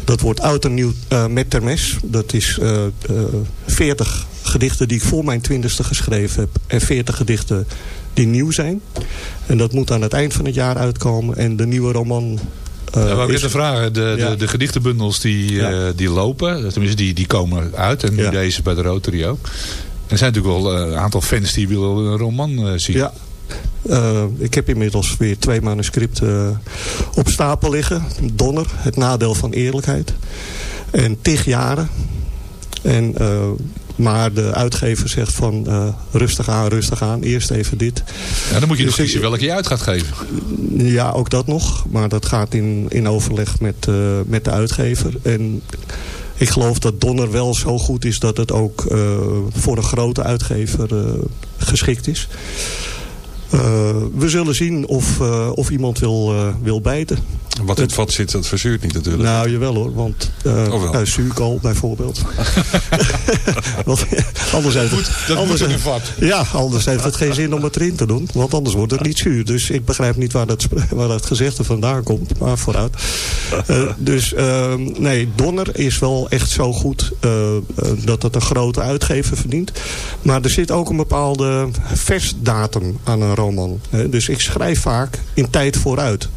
Dat wordt oud en nieuw eh, met Termes. Dat is eh, eh, 40 gedichten die ik voor mijn twintigste geschreven heb. En 40 gedichten die nieuw zijn. En dat moet aan het eind van het jaar uitkomen. En de nieuwe roman... eh, Ja, wou ik net vragen. De, Ja. de, de gedichtenbundels die, Ja. die lopen. Tenminste, die, die komen uit. En nu deze bij de Rotary ook. Er zijn natuurlijk wel een aantal fans die willen een roman zien. Ja. Eh, ik heb inmiddels weer twee manuscripten eh, op stapel liggen. Donner, Het nadeel van eerlijkheid. En tig jaren. En, eh, maar de uitgever zegt van rustig aan, rustig aan. Eerst even dit. Ja, dan moet je nog Dus kiezen ik- welke je uit gaat geven. Ja, ook dat nog. Maar dat gaat in, in overleg met, met de uitgever. En ik geloof dat Donner wel zo goed is dat het ook voor een grote uitgever geschikt is. Eh, we zullen zien of, eh, of iemand wil, eh, wil bijten. Wat in het vat zit, dat verzuurt niet natuurlijk. Nou, jawel hoor. Want uh, Oh, uh, zuurkool bijvoorbeeld. (laughs) want, anders heeft het, dat anders, moet vat. Ja, anders heeft het geen zin om het erin te doen. Want anders wordt het niet zuur. Dus ik begrijp niet waar dat, waar dat gezegde vandaan komt. Maar vooruit. Uh, dus uh, nee, Donner is wel echt zo goed dat het een grote uitgever verdient. Maar er zit ook een bepaalde versdatum aan een roman. Dus ik schrijf vaak in tijd vooruit.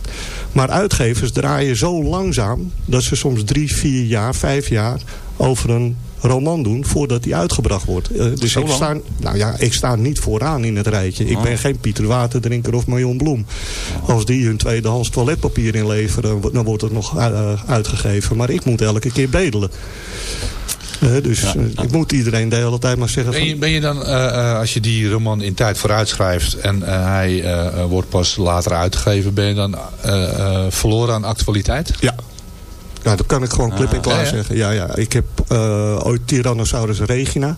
Maar uitgevers draaien zo langzaam dat ze soms drie, vier jaar, vijf jaar over een roman doen voordat die uitgebracht wordt. Uh, dus ik sta, nou ja, ik sta niet vooraan in het rijtje. Ik oh. ben geen Pieter Waterdrinker of Marion Bloem. Als die hun tweedehands toiletpapier inleveren, dan wordt het nog uh, uitgegeven. Maar ik moet elke keer bedelen. Dus ja. ik moet iedereen de hele tijd maar zeggen... Ben je, ben je dan, uh, als je die roman in tijd vooruit schrijft... en hij wordt pas later uitgegeven... ben je dan verloren aan actualiteit? Ja. Ja, dat kan ik gewoon klip en klaar ah, ja, ja. zeggen. Ja, ja. Ik heb ooit Tyrannosaurus regina...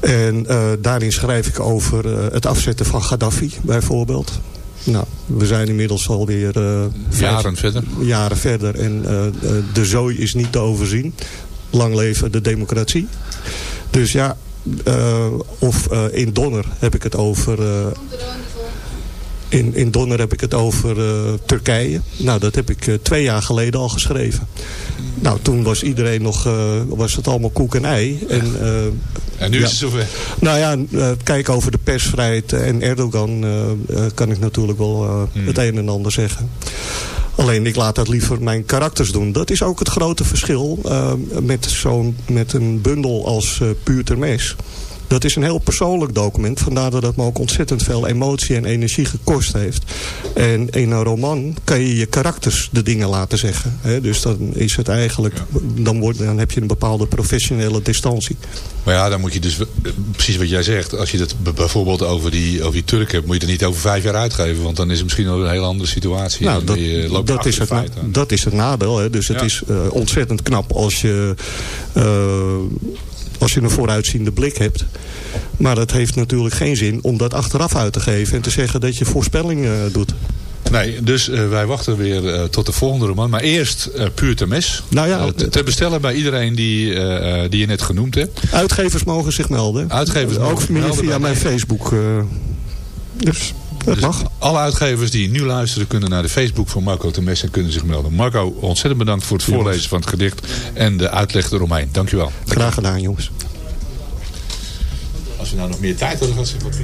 En daarin schrijf ik over het afzetten van Gaddafi, bijvoorbeeld. Nou, we zijn inmiddels alweer... jaren verder. Jaren verder. En de zooi is niet te overzien lang leven de democratie. Dus ja, uh, of uh, in Donner heb ik het over... Uh, in, in Donner heb ik het over Turkije. Nou, dat heb ik twee jaar geleden al geschreven. Nou, toen was iedereen nog... was het allemaal koek en ei. En, en nu ja. is het zover. Nou ja, kijk over de persvrijheid en Erdogan... kan ik natuurlijk wel hmm. het een en ander zeggen. Alleen ik laat dat liever mijn karakters doen. Dat is ook het grote verschil uh, met, zo'n met een bundel als uh, Puur Termes. Dat is een heel persoonlijk document. Vandaar dat het me ook ontzettend veel emotie en energie gekost heeft. En in een roman kan je je karakters de dingen laten zeggen. Hè? Dus dan is het eigenlijk, dan, wordt, dan heb je een bepaalde professionele distantie. Maar ja, dan moet je dus, eh, precies wat jij zegt, als je het bijvoorbeeld over die, over die Turk hebt, moet je het niet over vijf jaar uitgeven. Want dan is het misschien wel een hele andere situatie. Nou, dat, je dat, is het, dat is het nadeel. Hè? Dus het Ja. is eh, ontzettend knap als je, eh, als je een vooruitziende blik hebt. Maar het heeft natuurlijk geen zin om dat achteraf uit te geven... en te zeggen dat je voorspellingen eh, doet. Nee, dus eh, wij wachten weer eh, tot de volgende roman. Maar eerst Puur te Mes. Nou ja, te, te bestellen bij iedereen die, die je net genoemd hebt. Uitgevers mogen zich melden. Uitgevers Ook mogen zich via, melden via mijn mij. Facebook. dus dat Dus mag. alle uitgevers die nu luisteren kunnen naar de Facebook van Marco Temes en kunnen zich melden. Marco, ontzettend bedankt voor het voorlezen van het gedicht en de uitleg eromheen. Dankjewel. Graag gedaan, jongens. Als we nou nog meer tijd hadden, was ik wat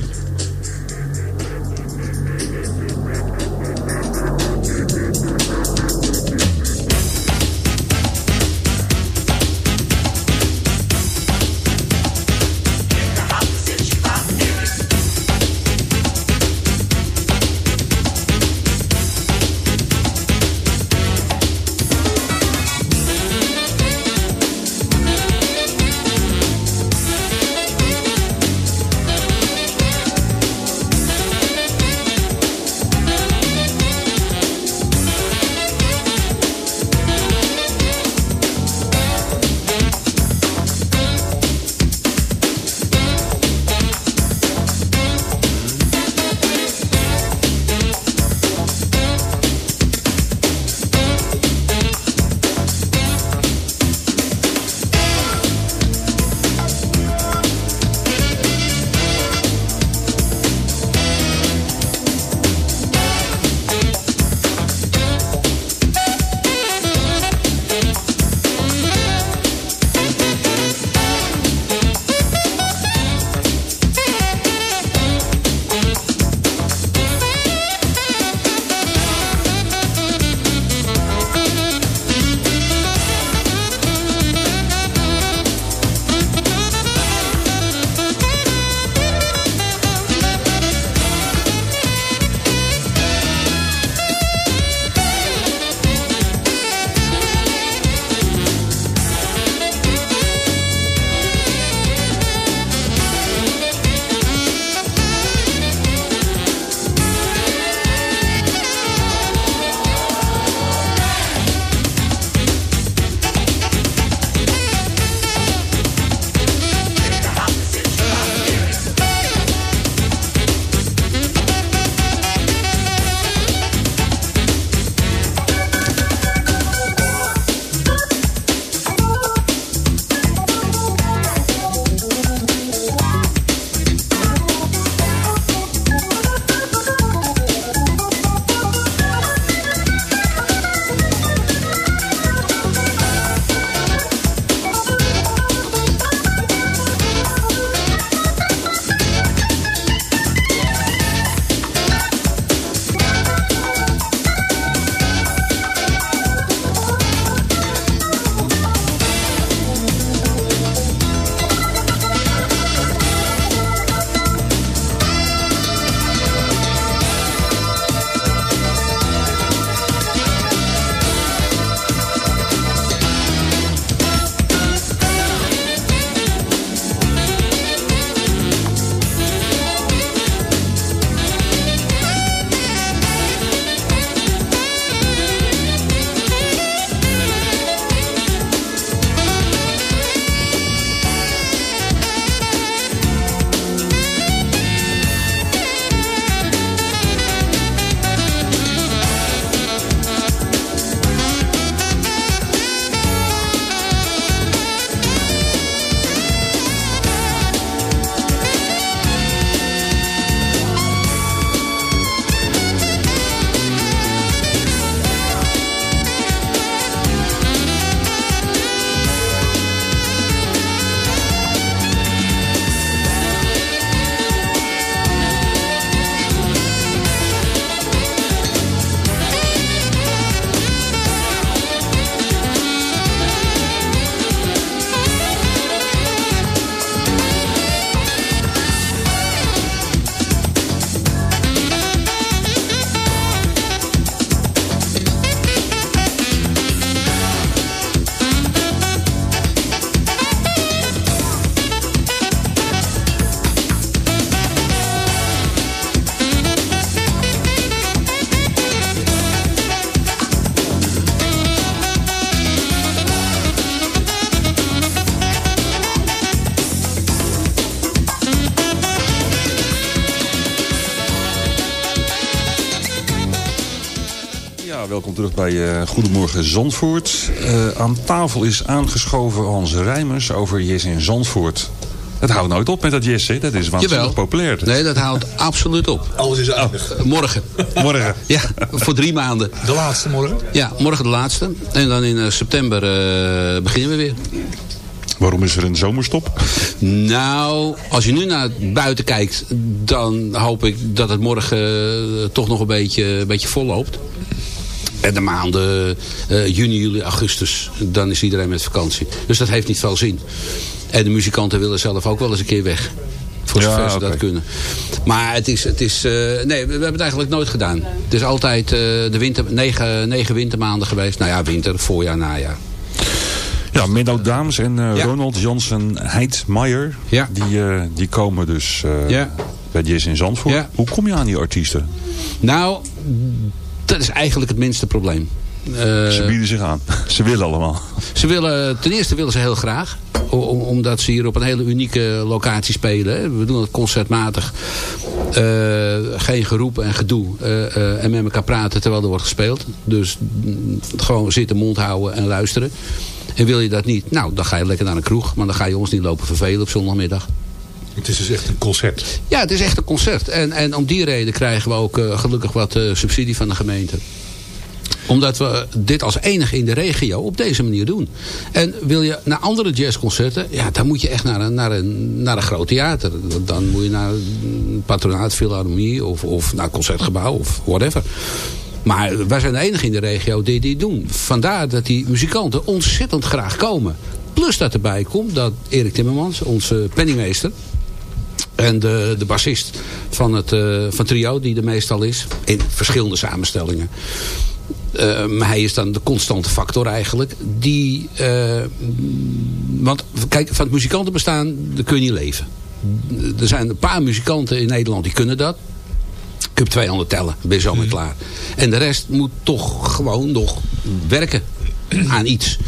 bij eh, Goedemorgen Zandvoort. Eh, aan tafel is aangeschoven Hans Rijmers over Yes in Zandvoort. Het houdt nooit op met dat Yes, hè? Dat is waanzinnig Jawel. populair. Nee, dat houdt (laughs) absoluut op. Alles is eindig. Morgen. Morgen. (laughs) Ja, voor drie maanden. De laatste morgen? Ja, morgen de laatste. En dan in eh, september eh, beginnen we weer. Waarom is er een zomerstop? Nou, als je nu naar buiten kijkt, dan hoop ik dat het morgen toch nog een beetje, een beetje vol loopt. En de maanden eh, juni, juli, augustus, dan is iedereen met vakantie. Dus dat heeft niet veel zin. En de muzikanten willen zelf ook wel eens een keer weg. Voor Ja, zover ze oké. dat kunnen. Maar het is... Het is eh, nee, we, hebben het eigenlijk nooit gedaan. Het is altijd eh, de winter, negen, negen wintermaanden geweest. Nou ja, winter, voorjaar, najaar. Ja, Menno Daams en Ja. Ronald Jansen Heidmaier. Ja. Die, die komen dus Ja. bij Yes in Zandvoort. Ja. Hoe kom je aan die artiesten? Nou, dat is eigenlijk het minste probleem. Eh, Ze bieden zich aan. (laughs) Ze willen allemaal. Ze willen, ten eerste willen ze heel graag. om- omdat ze hier op een hele unieke locatie spelen. hè. We doen het concertmatig. Eh, geen geroep en gedoe. eh, en met elkaar praten terwijl er wordt gespeeld. Dus mm, gewoon zitten, mond houden en luisteren. En wil je dat niet? Nou, dan ga je lekker naar een kroeg. Maar dan ga je ons niet lopen vervelen op zondagmiddag. Het is dus echt een concert. Ja, het is echt een concert. En, en om die reden krijgen we ook eh, gelukkig wat eh, subsidie van de gemeente omdat we dit als enige in de regio op deze manier doen. En wil je naar andere jazzconcerten, ja, dan moet je echt naar een, naar een, naar een groot theater. Dan moet je naar een patronaat, Philharmonie of, of naar een concertgebouw of whatever. Maar wij zijn de enige in de regio die dit doen. Vandaar dat die muzikanten ontzettend graag komen. Plus dat erbij komt dat Erik Timmermans, onze penningmeester... En de, de bassist van het eh, van trio, die er meestal is. In verschillende samenstellingen. Eh, maar hij is dan de constante factor eigenlijk. Die, eh, want kijk, van het muzikantenbestaan daar kun je niet leven. Er zijn een paar muzikanten in Nederland die kunnen dat. Ik heb 200 tellen, ben je zo mee klaar. En de rest moet toch gewoon nog werken aan iets.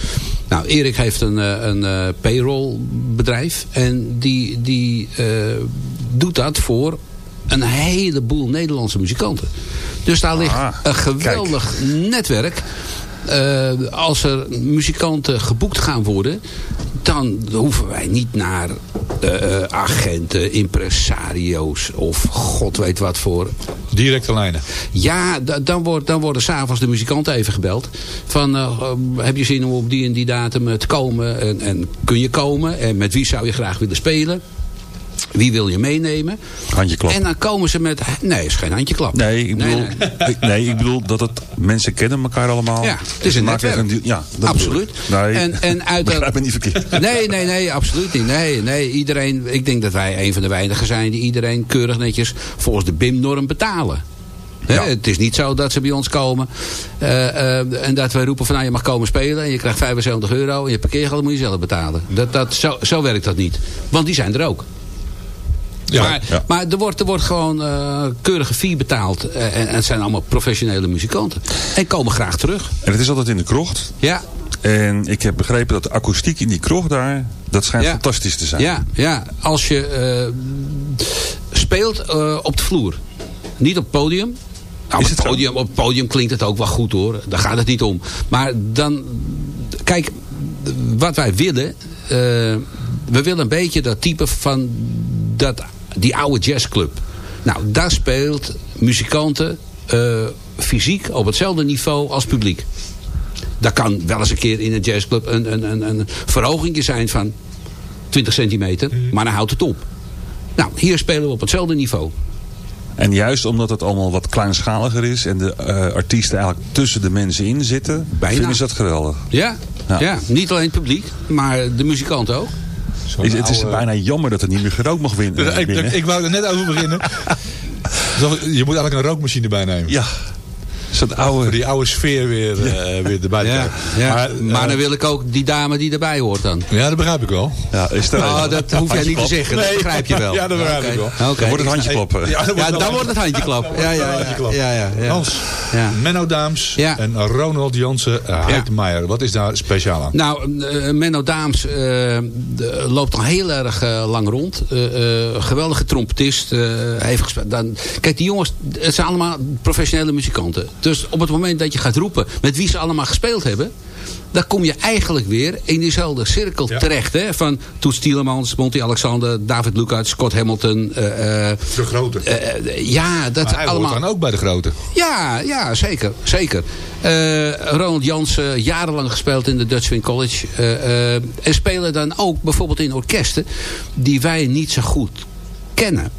Nou, Erik heeft een, eh, een eh, payroll bedrijf. En die, die eh, doet dat voor een heleboel Nederlandse muzikanten. Dus daar ligt Ah, een geweldig netwerk. Als er muzikanten geboekt gaan worden... dan hoeven wij niet naar eh, agenten, impresario's... of god weet wat voor Directe lijnen. ja, da- dan, wordt, dan worden s'avonds de muzikanten even gebeld. Van, eh, eh, heb je zin om op die en die datum eh, te komen? En, en kun je komen? En met wie zou je graag willen spelen? Wie wil je meenemen? Handjeklap. En dan komen ze met... Nee, is geen handjeklap. Nee, ik bedoel, nee. (laughs) Ik, nee, ik bedoel dat het mensen kennen elkaar allemaal. Ja, het is een netwerk. even ja, dat Absoluut. Nee, En, en (laughs) uit dat- begrijp me niet verkeerd. (laughs) Nee, nee, nee, absoluut niet. Nee, nee, iedereen, ik denk dat wij een van de weinigen zijn die iedereen keurig netjes volgens de BIM-norm betalen. Het is niet zo dat ze bij ons komen eh, eh, en dat wij roepen van nou je mag komen spelen en je krijgt 75 euro en je parkeergeld moet je zelf betalen. Dat, dat, zo, zo werkt dat niet. Want die zijn er ook. Ja, maar ja. maar er, wordt, er wordt gewoon eh, keurige fee betaald. eh, en, en het zijn allemaal professionele muzikanten. En komen graag terug. En het is altijd in de krocht. Ja, En ik heb begrepen dat de akoestiek in die krocht daar, dat schijnt Ja. fantastisch te zijn. Ja, ja. als je eh, speelt op de vloer. Niet op het podium. Nou, het podium op het podium klinkt het ook wel goed hoor. Daar gaat het niet om. Maar dan... Kijk, wat wij willen... we willen een beetje dat type van dat, die oude jazzclub. Nou, daar speelt muzikanten eh, fysiek op hetzelfde niveau als publiek. Dat kan wel eens een keer in een jazzclub een, een, een, een verhoging zijn van 20 centimeter. Maar dan houdt het op. Nou, hier spelen we op hetzelfde niveau. En juist omdat het allemaal wat kleinschaliger is en de eh, artiesten eigenlijk tussen de mensen in zitten, Bijna. vinden ze dat geweldig. Ja? Ja. Ja. niet alleen het publiek, maar de muzikanten ook. Is, het is bijna jammer dat er niet meer gerookt mag winnen. (laughs) Dus ik, ik wou er net over beginnen. (laughs) Je moet eigenlijk een rookmachine bij nemen. Ja, zo'n oude... Die oude sfeer weer, eh, weer erbij Ja, ja. Maar, Maar, eh, dan wil ik ook die dame die erbij hoort dan. ja, dat begrijp ik wel. Ja, is er Oh, dat hoef jij niet te zeggen, dat begrijp je wel. (laughs) Ja, dat begrijp ik wel. Oké. Dan wordt het handjeklappen. Ja, dan Ja, wordt dan wordt het handjeklap. Ja, ja, ja. ja, ja, ja. Hans, Ja. Menno Daams Ja. en Ronald Jansen uh, Heidmaier. Wat is daar speciaal aan? Nou, eh, Menno Daams eh, loopt al heel erg eh, lang rond. Eh, eh, geweldige trompetist. eh, heeft gespeeld. Dan, kijk, die jongens, het zijn allemaal professionele muzikanten. Dus op het moment dat je gaat roepen met wie ze allemaal gespeeld hebben... dan kom je eigenlijk weer in diezelfde cirkel terecht. Hè? Van Toets Tielemans, Monty Alexander, David Lucac, Scott Hamilton. eh, eh, De grote. eh, ja, dat Maar hij allemaal... hoort dan ook bij de grote. Ja, ja zeker. zeker. Ronald Jansen, jarenlang gespeeld in de Dutch Swing College. En spelen dan ook bijvoorbeeld in orkesten die wij niet zo goed kennen.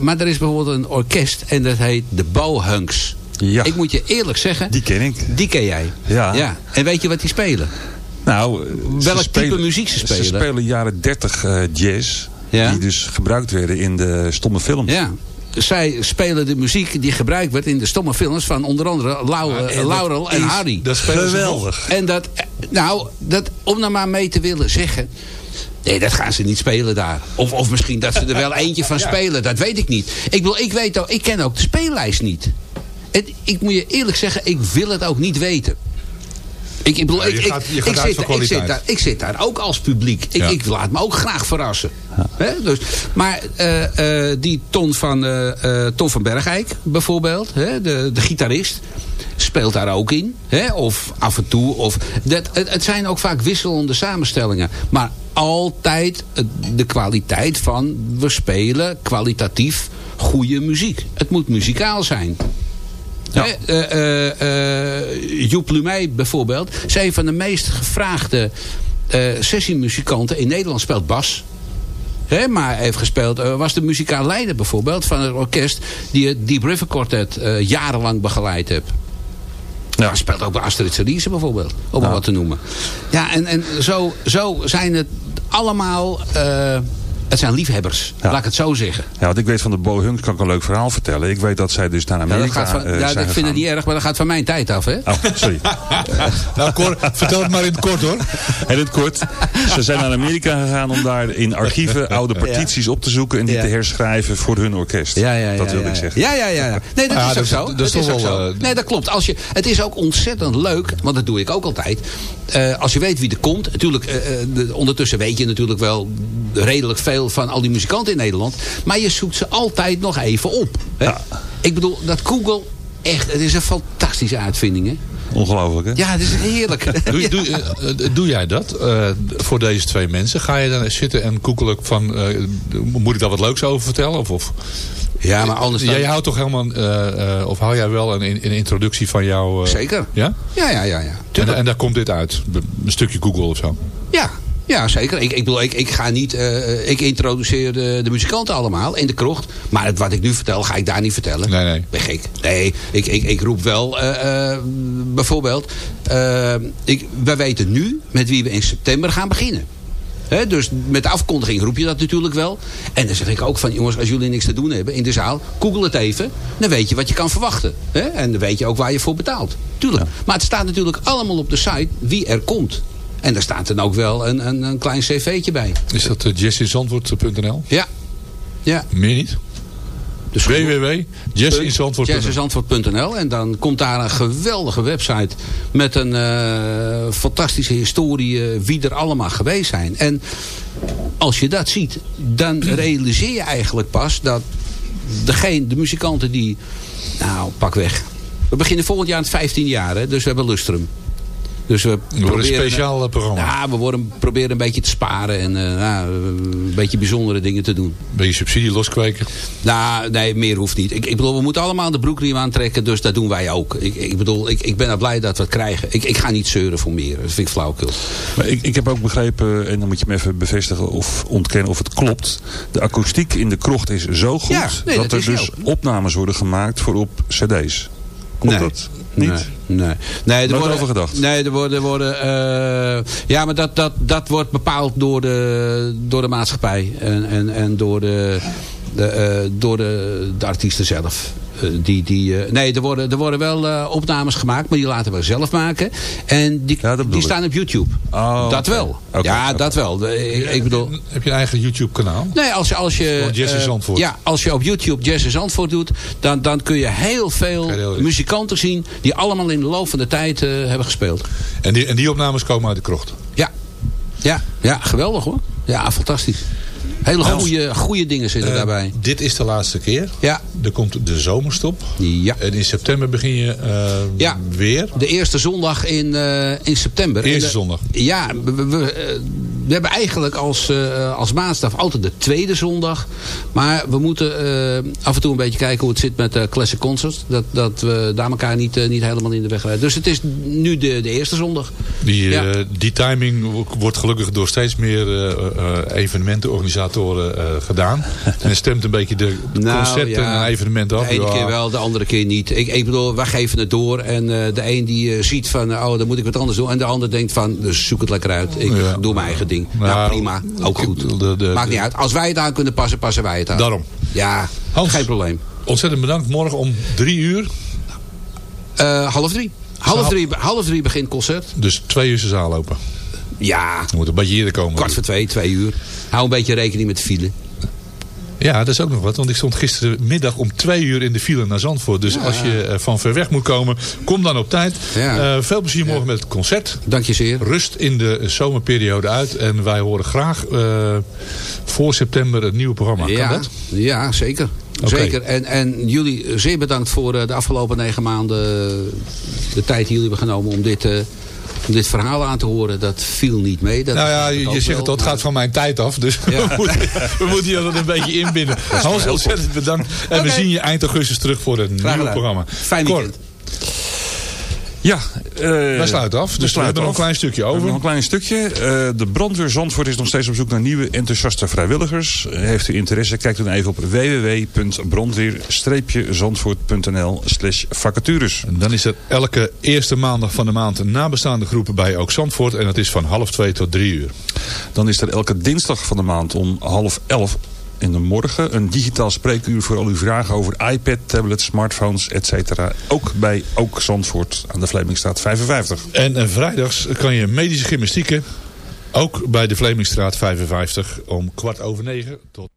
Maar er is bijvoorbeeld een orkest en dat heet de Bowhunks. Ja. Ik moet je eerlijk zeggen, Die ken ik. die ken jij. Ja. ja. En weet je wat die spelen? Nou, Welk ze type muziek ze spelen? Ze spelen jaren 30 eh, jazz. Ja. Die dus gebruikt werden in de stomme films. Ja. Zij spelen de muziek die gebruikt werd in de stomme films van onder andere Lau- en Laurel en is Hardy. Dat spelen ze Geweldig. En dat, nou, dat, om er maar mee te willen zeggen. Nee, dat gaan ze niet spelen daar. Of, of misschien dat ze er wel eentje van (laughs) spelen. Dat weet ik niet. Ik, bedoel, ik, weet ook, ik ken ook de speellijst niet. En ik moet je eerlijk zeggen, ik wil het ook niet weten. Ik, ik bedoel, Ja, je ik, ik- gaat- zit, ik, zit daar, ik zit daar ook als publiek. Ik, Ja. ik laat me ook graag verrassen. Dus, maar eh, eh, die Ton van, eh, Ton van Bergijk bijvoorbeeld, hè, de, de gitarist, speelt daar ook in. Hè, of af en toe. Of, dat, het, het zijn ook vaak wisselende samenstellingen. Maar altijd de kwaliteit van we spelen kwalitatief goede muziek. Het moet muzikaal zijn. Ja. Eh, eh, eh, Joep Lumey bijvoorbeeld. is een van de meest gevraagde sessiemuzikanten in Nederland. Speelt bas. Hè, maar heeft gespeeld, was de muzikaal leider bijvoorbeeld van het orkest die het Deep River Quartet jarenlang begeleid heeft. Ja. Hij speelt ook bij Astrid Cerise bijvoorbeeld, om maar wat te noemen. Ja, en, en zo, zo zijn het allemaal, het zijn liefhebbers, laat ik het zo zeggen. Ja, want ik weet van de Bohunks kan ik een leuk verhaal vertellen. Ik weet dat zij dus naar Ja, dat Amerika gaat van, eh, ja, zijn ik vind het niet erg, maar dat gaat van mijn tijd af, hè? Oh, sorry. (laughs) Nou, Cor, vertel het maar in het kort hoor. En het kort, ze zijn naar Amerika gegaan om daar in archieven (laughs) oude partities op te zoeken en die Ja. te herschrijven voor hun orkest. Ja, ja, ja, dat wilde ja, ik ja. zeggen. Ja, ja, ja. ja. Nee, dat Ja, is ook dat- zo. dat Dat, is ook wel, zo. eh, Nee, dat klopt. Als je, het is ook ontzettend leuk, want dat doe ik ook altijd. Eh, als je weet wie er komt. Natuurlijk, de- ondertussen weet je natuurlijk wel redelijk veel van al die muzikanten in Nederland. Maar je zoekt ze altijd nog even op. Hè? Ik bedoel, dat Google, echt, het is een fantastische uitvinding. Hè? Ongelooflijk, hè? Ja, het is heerlijk. (laughs) Doe, doe, eh, eh, doe jij dat eh, voor deze twee mensen? Ga je dan zitten en koekelen van... moet ik daar wat leuks over vertellen? Of, of, Ja, maar anders dan... Jij houdt toch helemaal... of hou jij wel een, een introductie van jou... eh, Zeker. Ja? Ja, ja, ja. ja. En, en daar komt dit uit? Een stukje Google of zo? Ja, ja zeker. Ik, ik, bedoel, ik, ik ga niet. eh, ik introduceer de, de muzikanten allemaal in de krocht. Maar het, wat ik nu vertel, ga ik daar niet vertellen. Nee, nee. Ben gek. Nee, ik, ik, ik roep wel eh, eh, bijvoorbeeld. eh, ik, wij weten nu met wie we in september gaan beginnen. Dus met de afkondiging roep je dat natuurlijk wel. En dan zeg ik ook van jongens, als jullie niks te doen hebben in de zaal, google het even. Dan weet je wat je kan verwachten. En dan weet je ook waar je voor betaalt. Tuurlijk. Maar het staat natuurlijk allemaal op de site wie er komt. En daar staat dan ook wel een, een, een klein cv'tje bij. Is dat uh, jessizandvoort.nl? Ja. ja. Meer niet? Dus jessizandvoort.nl En dan komt daar een geweldige website met een eh, fantastische historie eh, wie er allemaal geweest zijn. En als je dat ziet, dan realiseer je eigenlijk pas dat degene, de muzikanten die, nou pak weg. We beginnen volgend jaar aan het 15 jaar, hè, dus we hebben lustrum. Dus we wordt een proberen- speciaal eh, programma. Ja, we worden, proberen een beetje te sparen en eh, nou, een beetje bijzondere dingen te doen. Beetje subsidie loskweken. Nou, nee, meer hoeft niet. Ik, ik bedoel, we moeten allemaal de broekriem aantrekken, dus dat doen wij ook. Ik, ik bedoel, ik, ik ben er blij dat we het krijgen. Ik, ik ga niet zeuren voor meer. Dat vind ik flauwkul. Maar ik, ik heb ook begrepen, en dan moet je me even bevestigen of ontkennen of het klopt. De akoestiek in de krocht is zo goed Ja, nee, dat, dat er dus opnames worden gemaakt voor op cd's. Klopt Nee. dat? Niet? Nee, nee. nee er worden, over gedacht? Nee, er worden... Er worden eh, ja, maar dat, dat, dat wordt bepaald door de, door de maatschappij. En, en, en door, de, de, eh, door de, de artiesten zelf. Eh, die, die, eh, nee, er worden, er worden wel eh, opnames gemaakt, maar die laten we zelf maken. En die, die staan op YouTube. Oh, dat wel. Ja, dat wel. Ik, ik bedoel... Heb je een eigen YouTube kanaal? Nee, als je, als je, Jazz ja, als je op YouTube Jazz in Zandvoort doet, dan, dan kun je heel veel muzikanten zien die allemaal in de loop van de tijd eh, hebben gespeeld. En die, en die opnames komen uit de krocht? Ja. Ja, ja, geweldig hoor. Ja, fantastisch. Hele goede, goede dingen zitten Eh, daarbij. Dit is de laatste keer. Ja. Er komt de zomerstop. Ja. En in september begin je eh, Ja. weer. De eerste zondag in, eh, in september. Eerste de- zondag. Ja, we, we, hebben eigenlijk als, als maatstaf altijd de tweede zondag. Maar we moeten af en toe een beetje kijken hoe het zit met de Classic Concerts. Dat, dat we daar elkaar niet, niet helemaal in de weg rijden. Dus het is nu de, de eerste zondag. Die, Ja. die timing wo- wordt gelukkig door steeds meer eh, eh, gedaan. En het stemt een beetje de concepten en evenementen af. Nou, De ene Ja. keer wel, de andere keer niet. Ik, ik bedoel, wij geven het door. En eh, de een die eh, ziet van, oh, dan moet ik wat anders doen. En de ander denkt van, dus zoek het lekker uit. Ik Ja. doe mijn eigen ding. Nou, Nou, prima. Ook goed. de- de- Maakt niet uit. Als wij het aan kunnen passen, passen wij het aan. Daarom. Ja, Hans. geen probleem. Ontzettend bedankt. Morgen om drie uur. Half drie. Half drie, half drie begint het concert. Dus twee uur de zaal open. Ja, Je moet een beetje eerder komen. kwart voor twee, twee uur. Hou een beetje rekening met de file. Ja, dat is ook nog wat. Want ik stond gisterenmiddag om twee uur in de file naar Zandvoort. Dus als je eh, van ver weg moet komen, kom dan op tijd. Ja. Eh, veel plezier morgen met het concert. Dank je zeer. Rust in de zomerperiode uit. En wij horen graag eh, voor september het nieuwe programma. Kan Ja, dat? ja zeker. Zeker. En, en jullie zeer bedankt voor de afgelopen negen maanden. De tijd die jullie hebben genomen om dit, eh, om dit verhaal aan te horen. Dat viel niet mee. Dat Nou ja, je, zegt wel, het al, het maar- gaat van mijn tijd af. Dus Ja. (laughs) we, moeten, we moeten je dat een beetje inbinden. Hans, ontzettend bedankt. En we zien je eind augustus terug voor een nieuw gedaan. programma. Fijn Cor, weekend. Ja, eh, Wij sluiten af, dus we hebben nog een klein stukje over. nog een klein stukje. Eh, de brandweer Zandvoort is nog steeds op zoek naar nieuwe enthousiaste vrijwilligers. Heeft u interesse, kijk dan even op www.brandweer-zandvoort.nl slash vacatures. En dan is er elke eerste maandag van de maand nabestaande groep bij Ook Zandvoort. En dat is van half twee tot drie uur. Dan is er elke dinsdag van de maand om half elf in de morgen een digitaal spreekuur voor al uw vragen over iPad, tablet, smartphones, etc. Ook bij Ook Zandvoort aan de Vlemingstraat 55. En eh, vrijdags kan je medische gymnastieken. Ook bij de Vlemingstraat 55 om kwart over negen tot...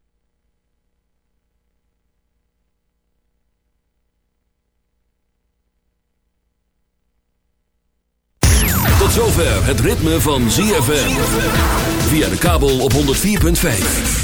Tot zover het ritme van ZFM. Via de kabel op 104.5.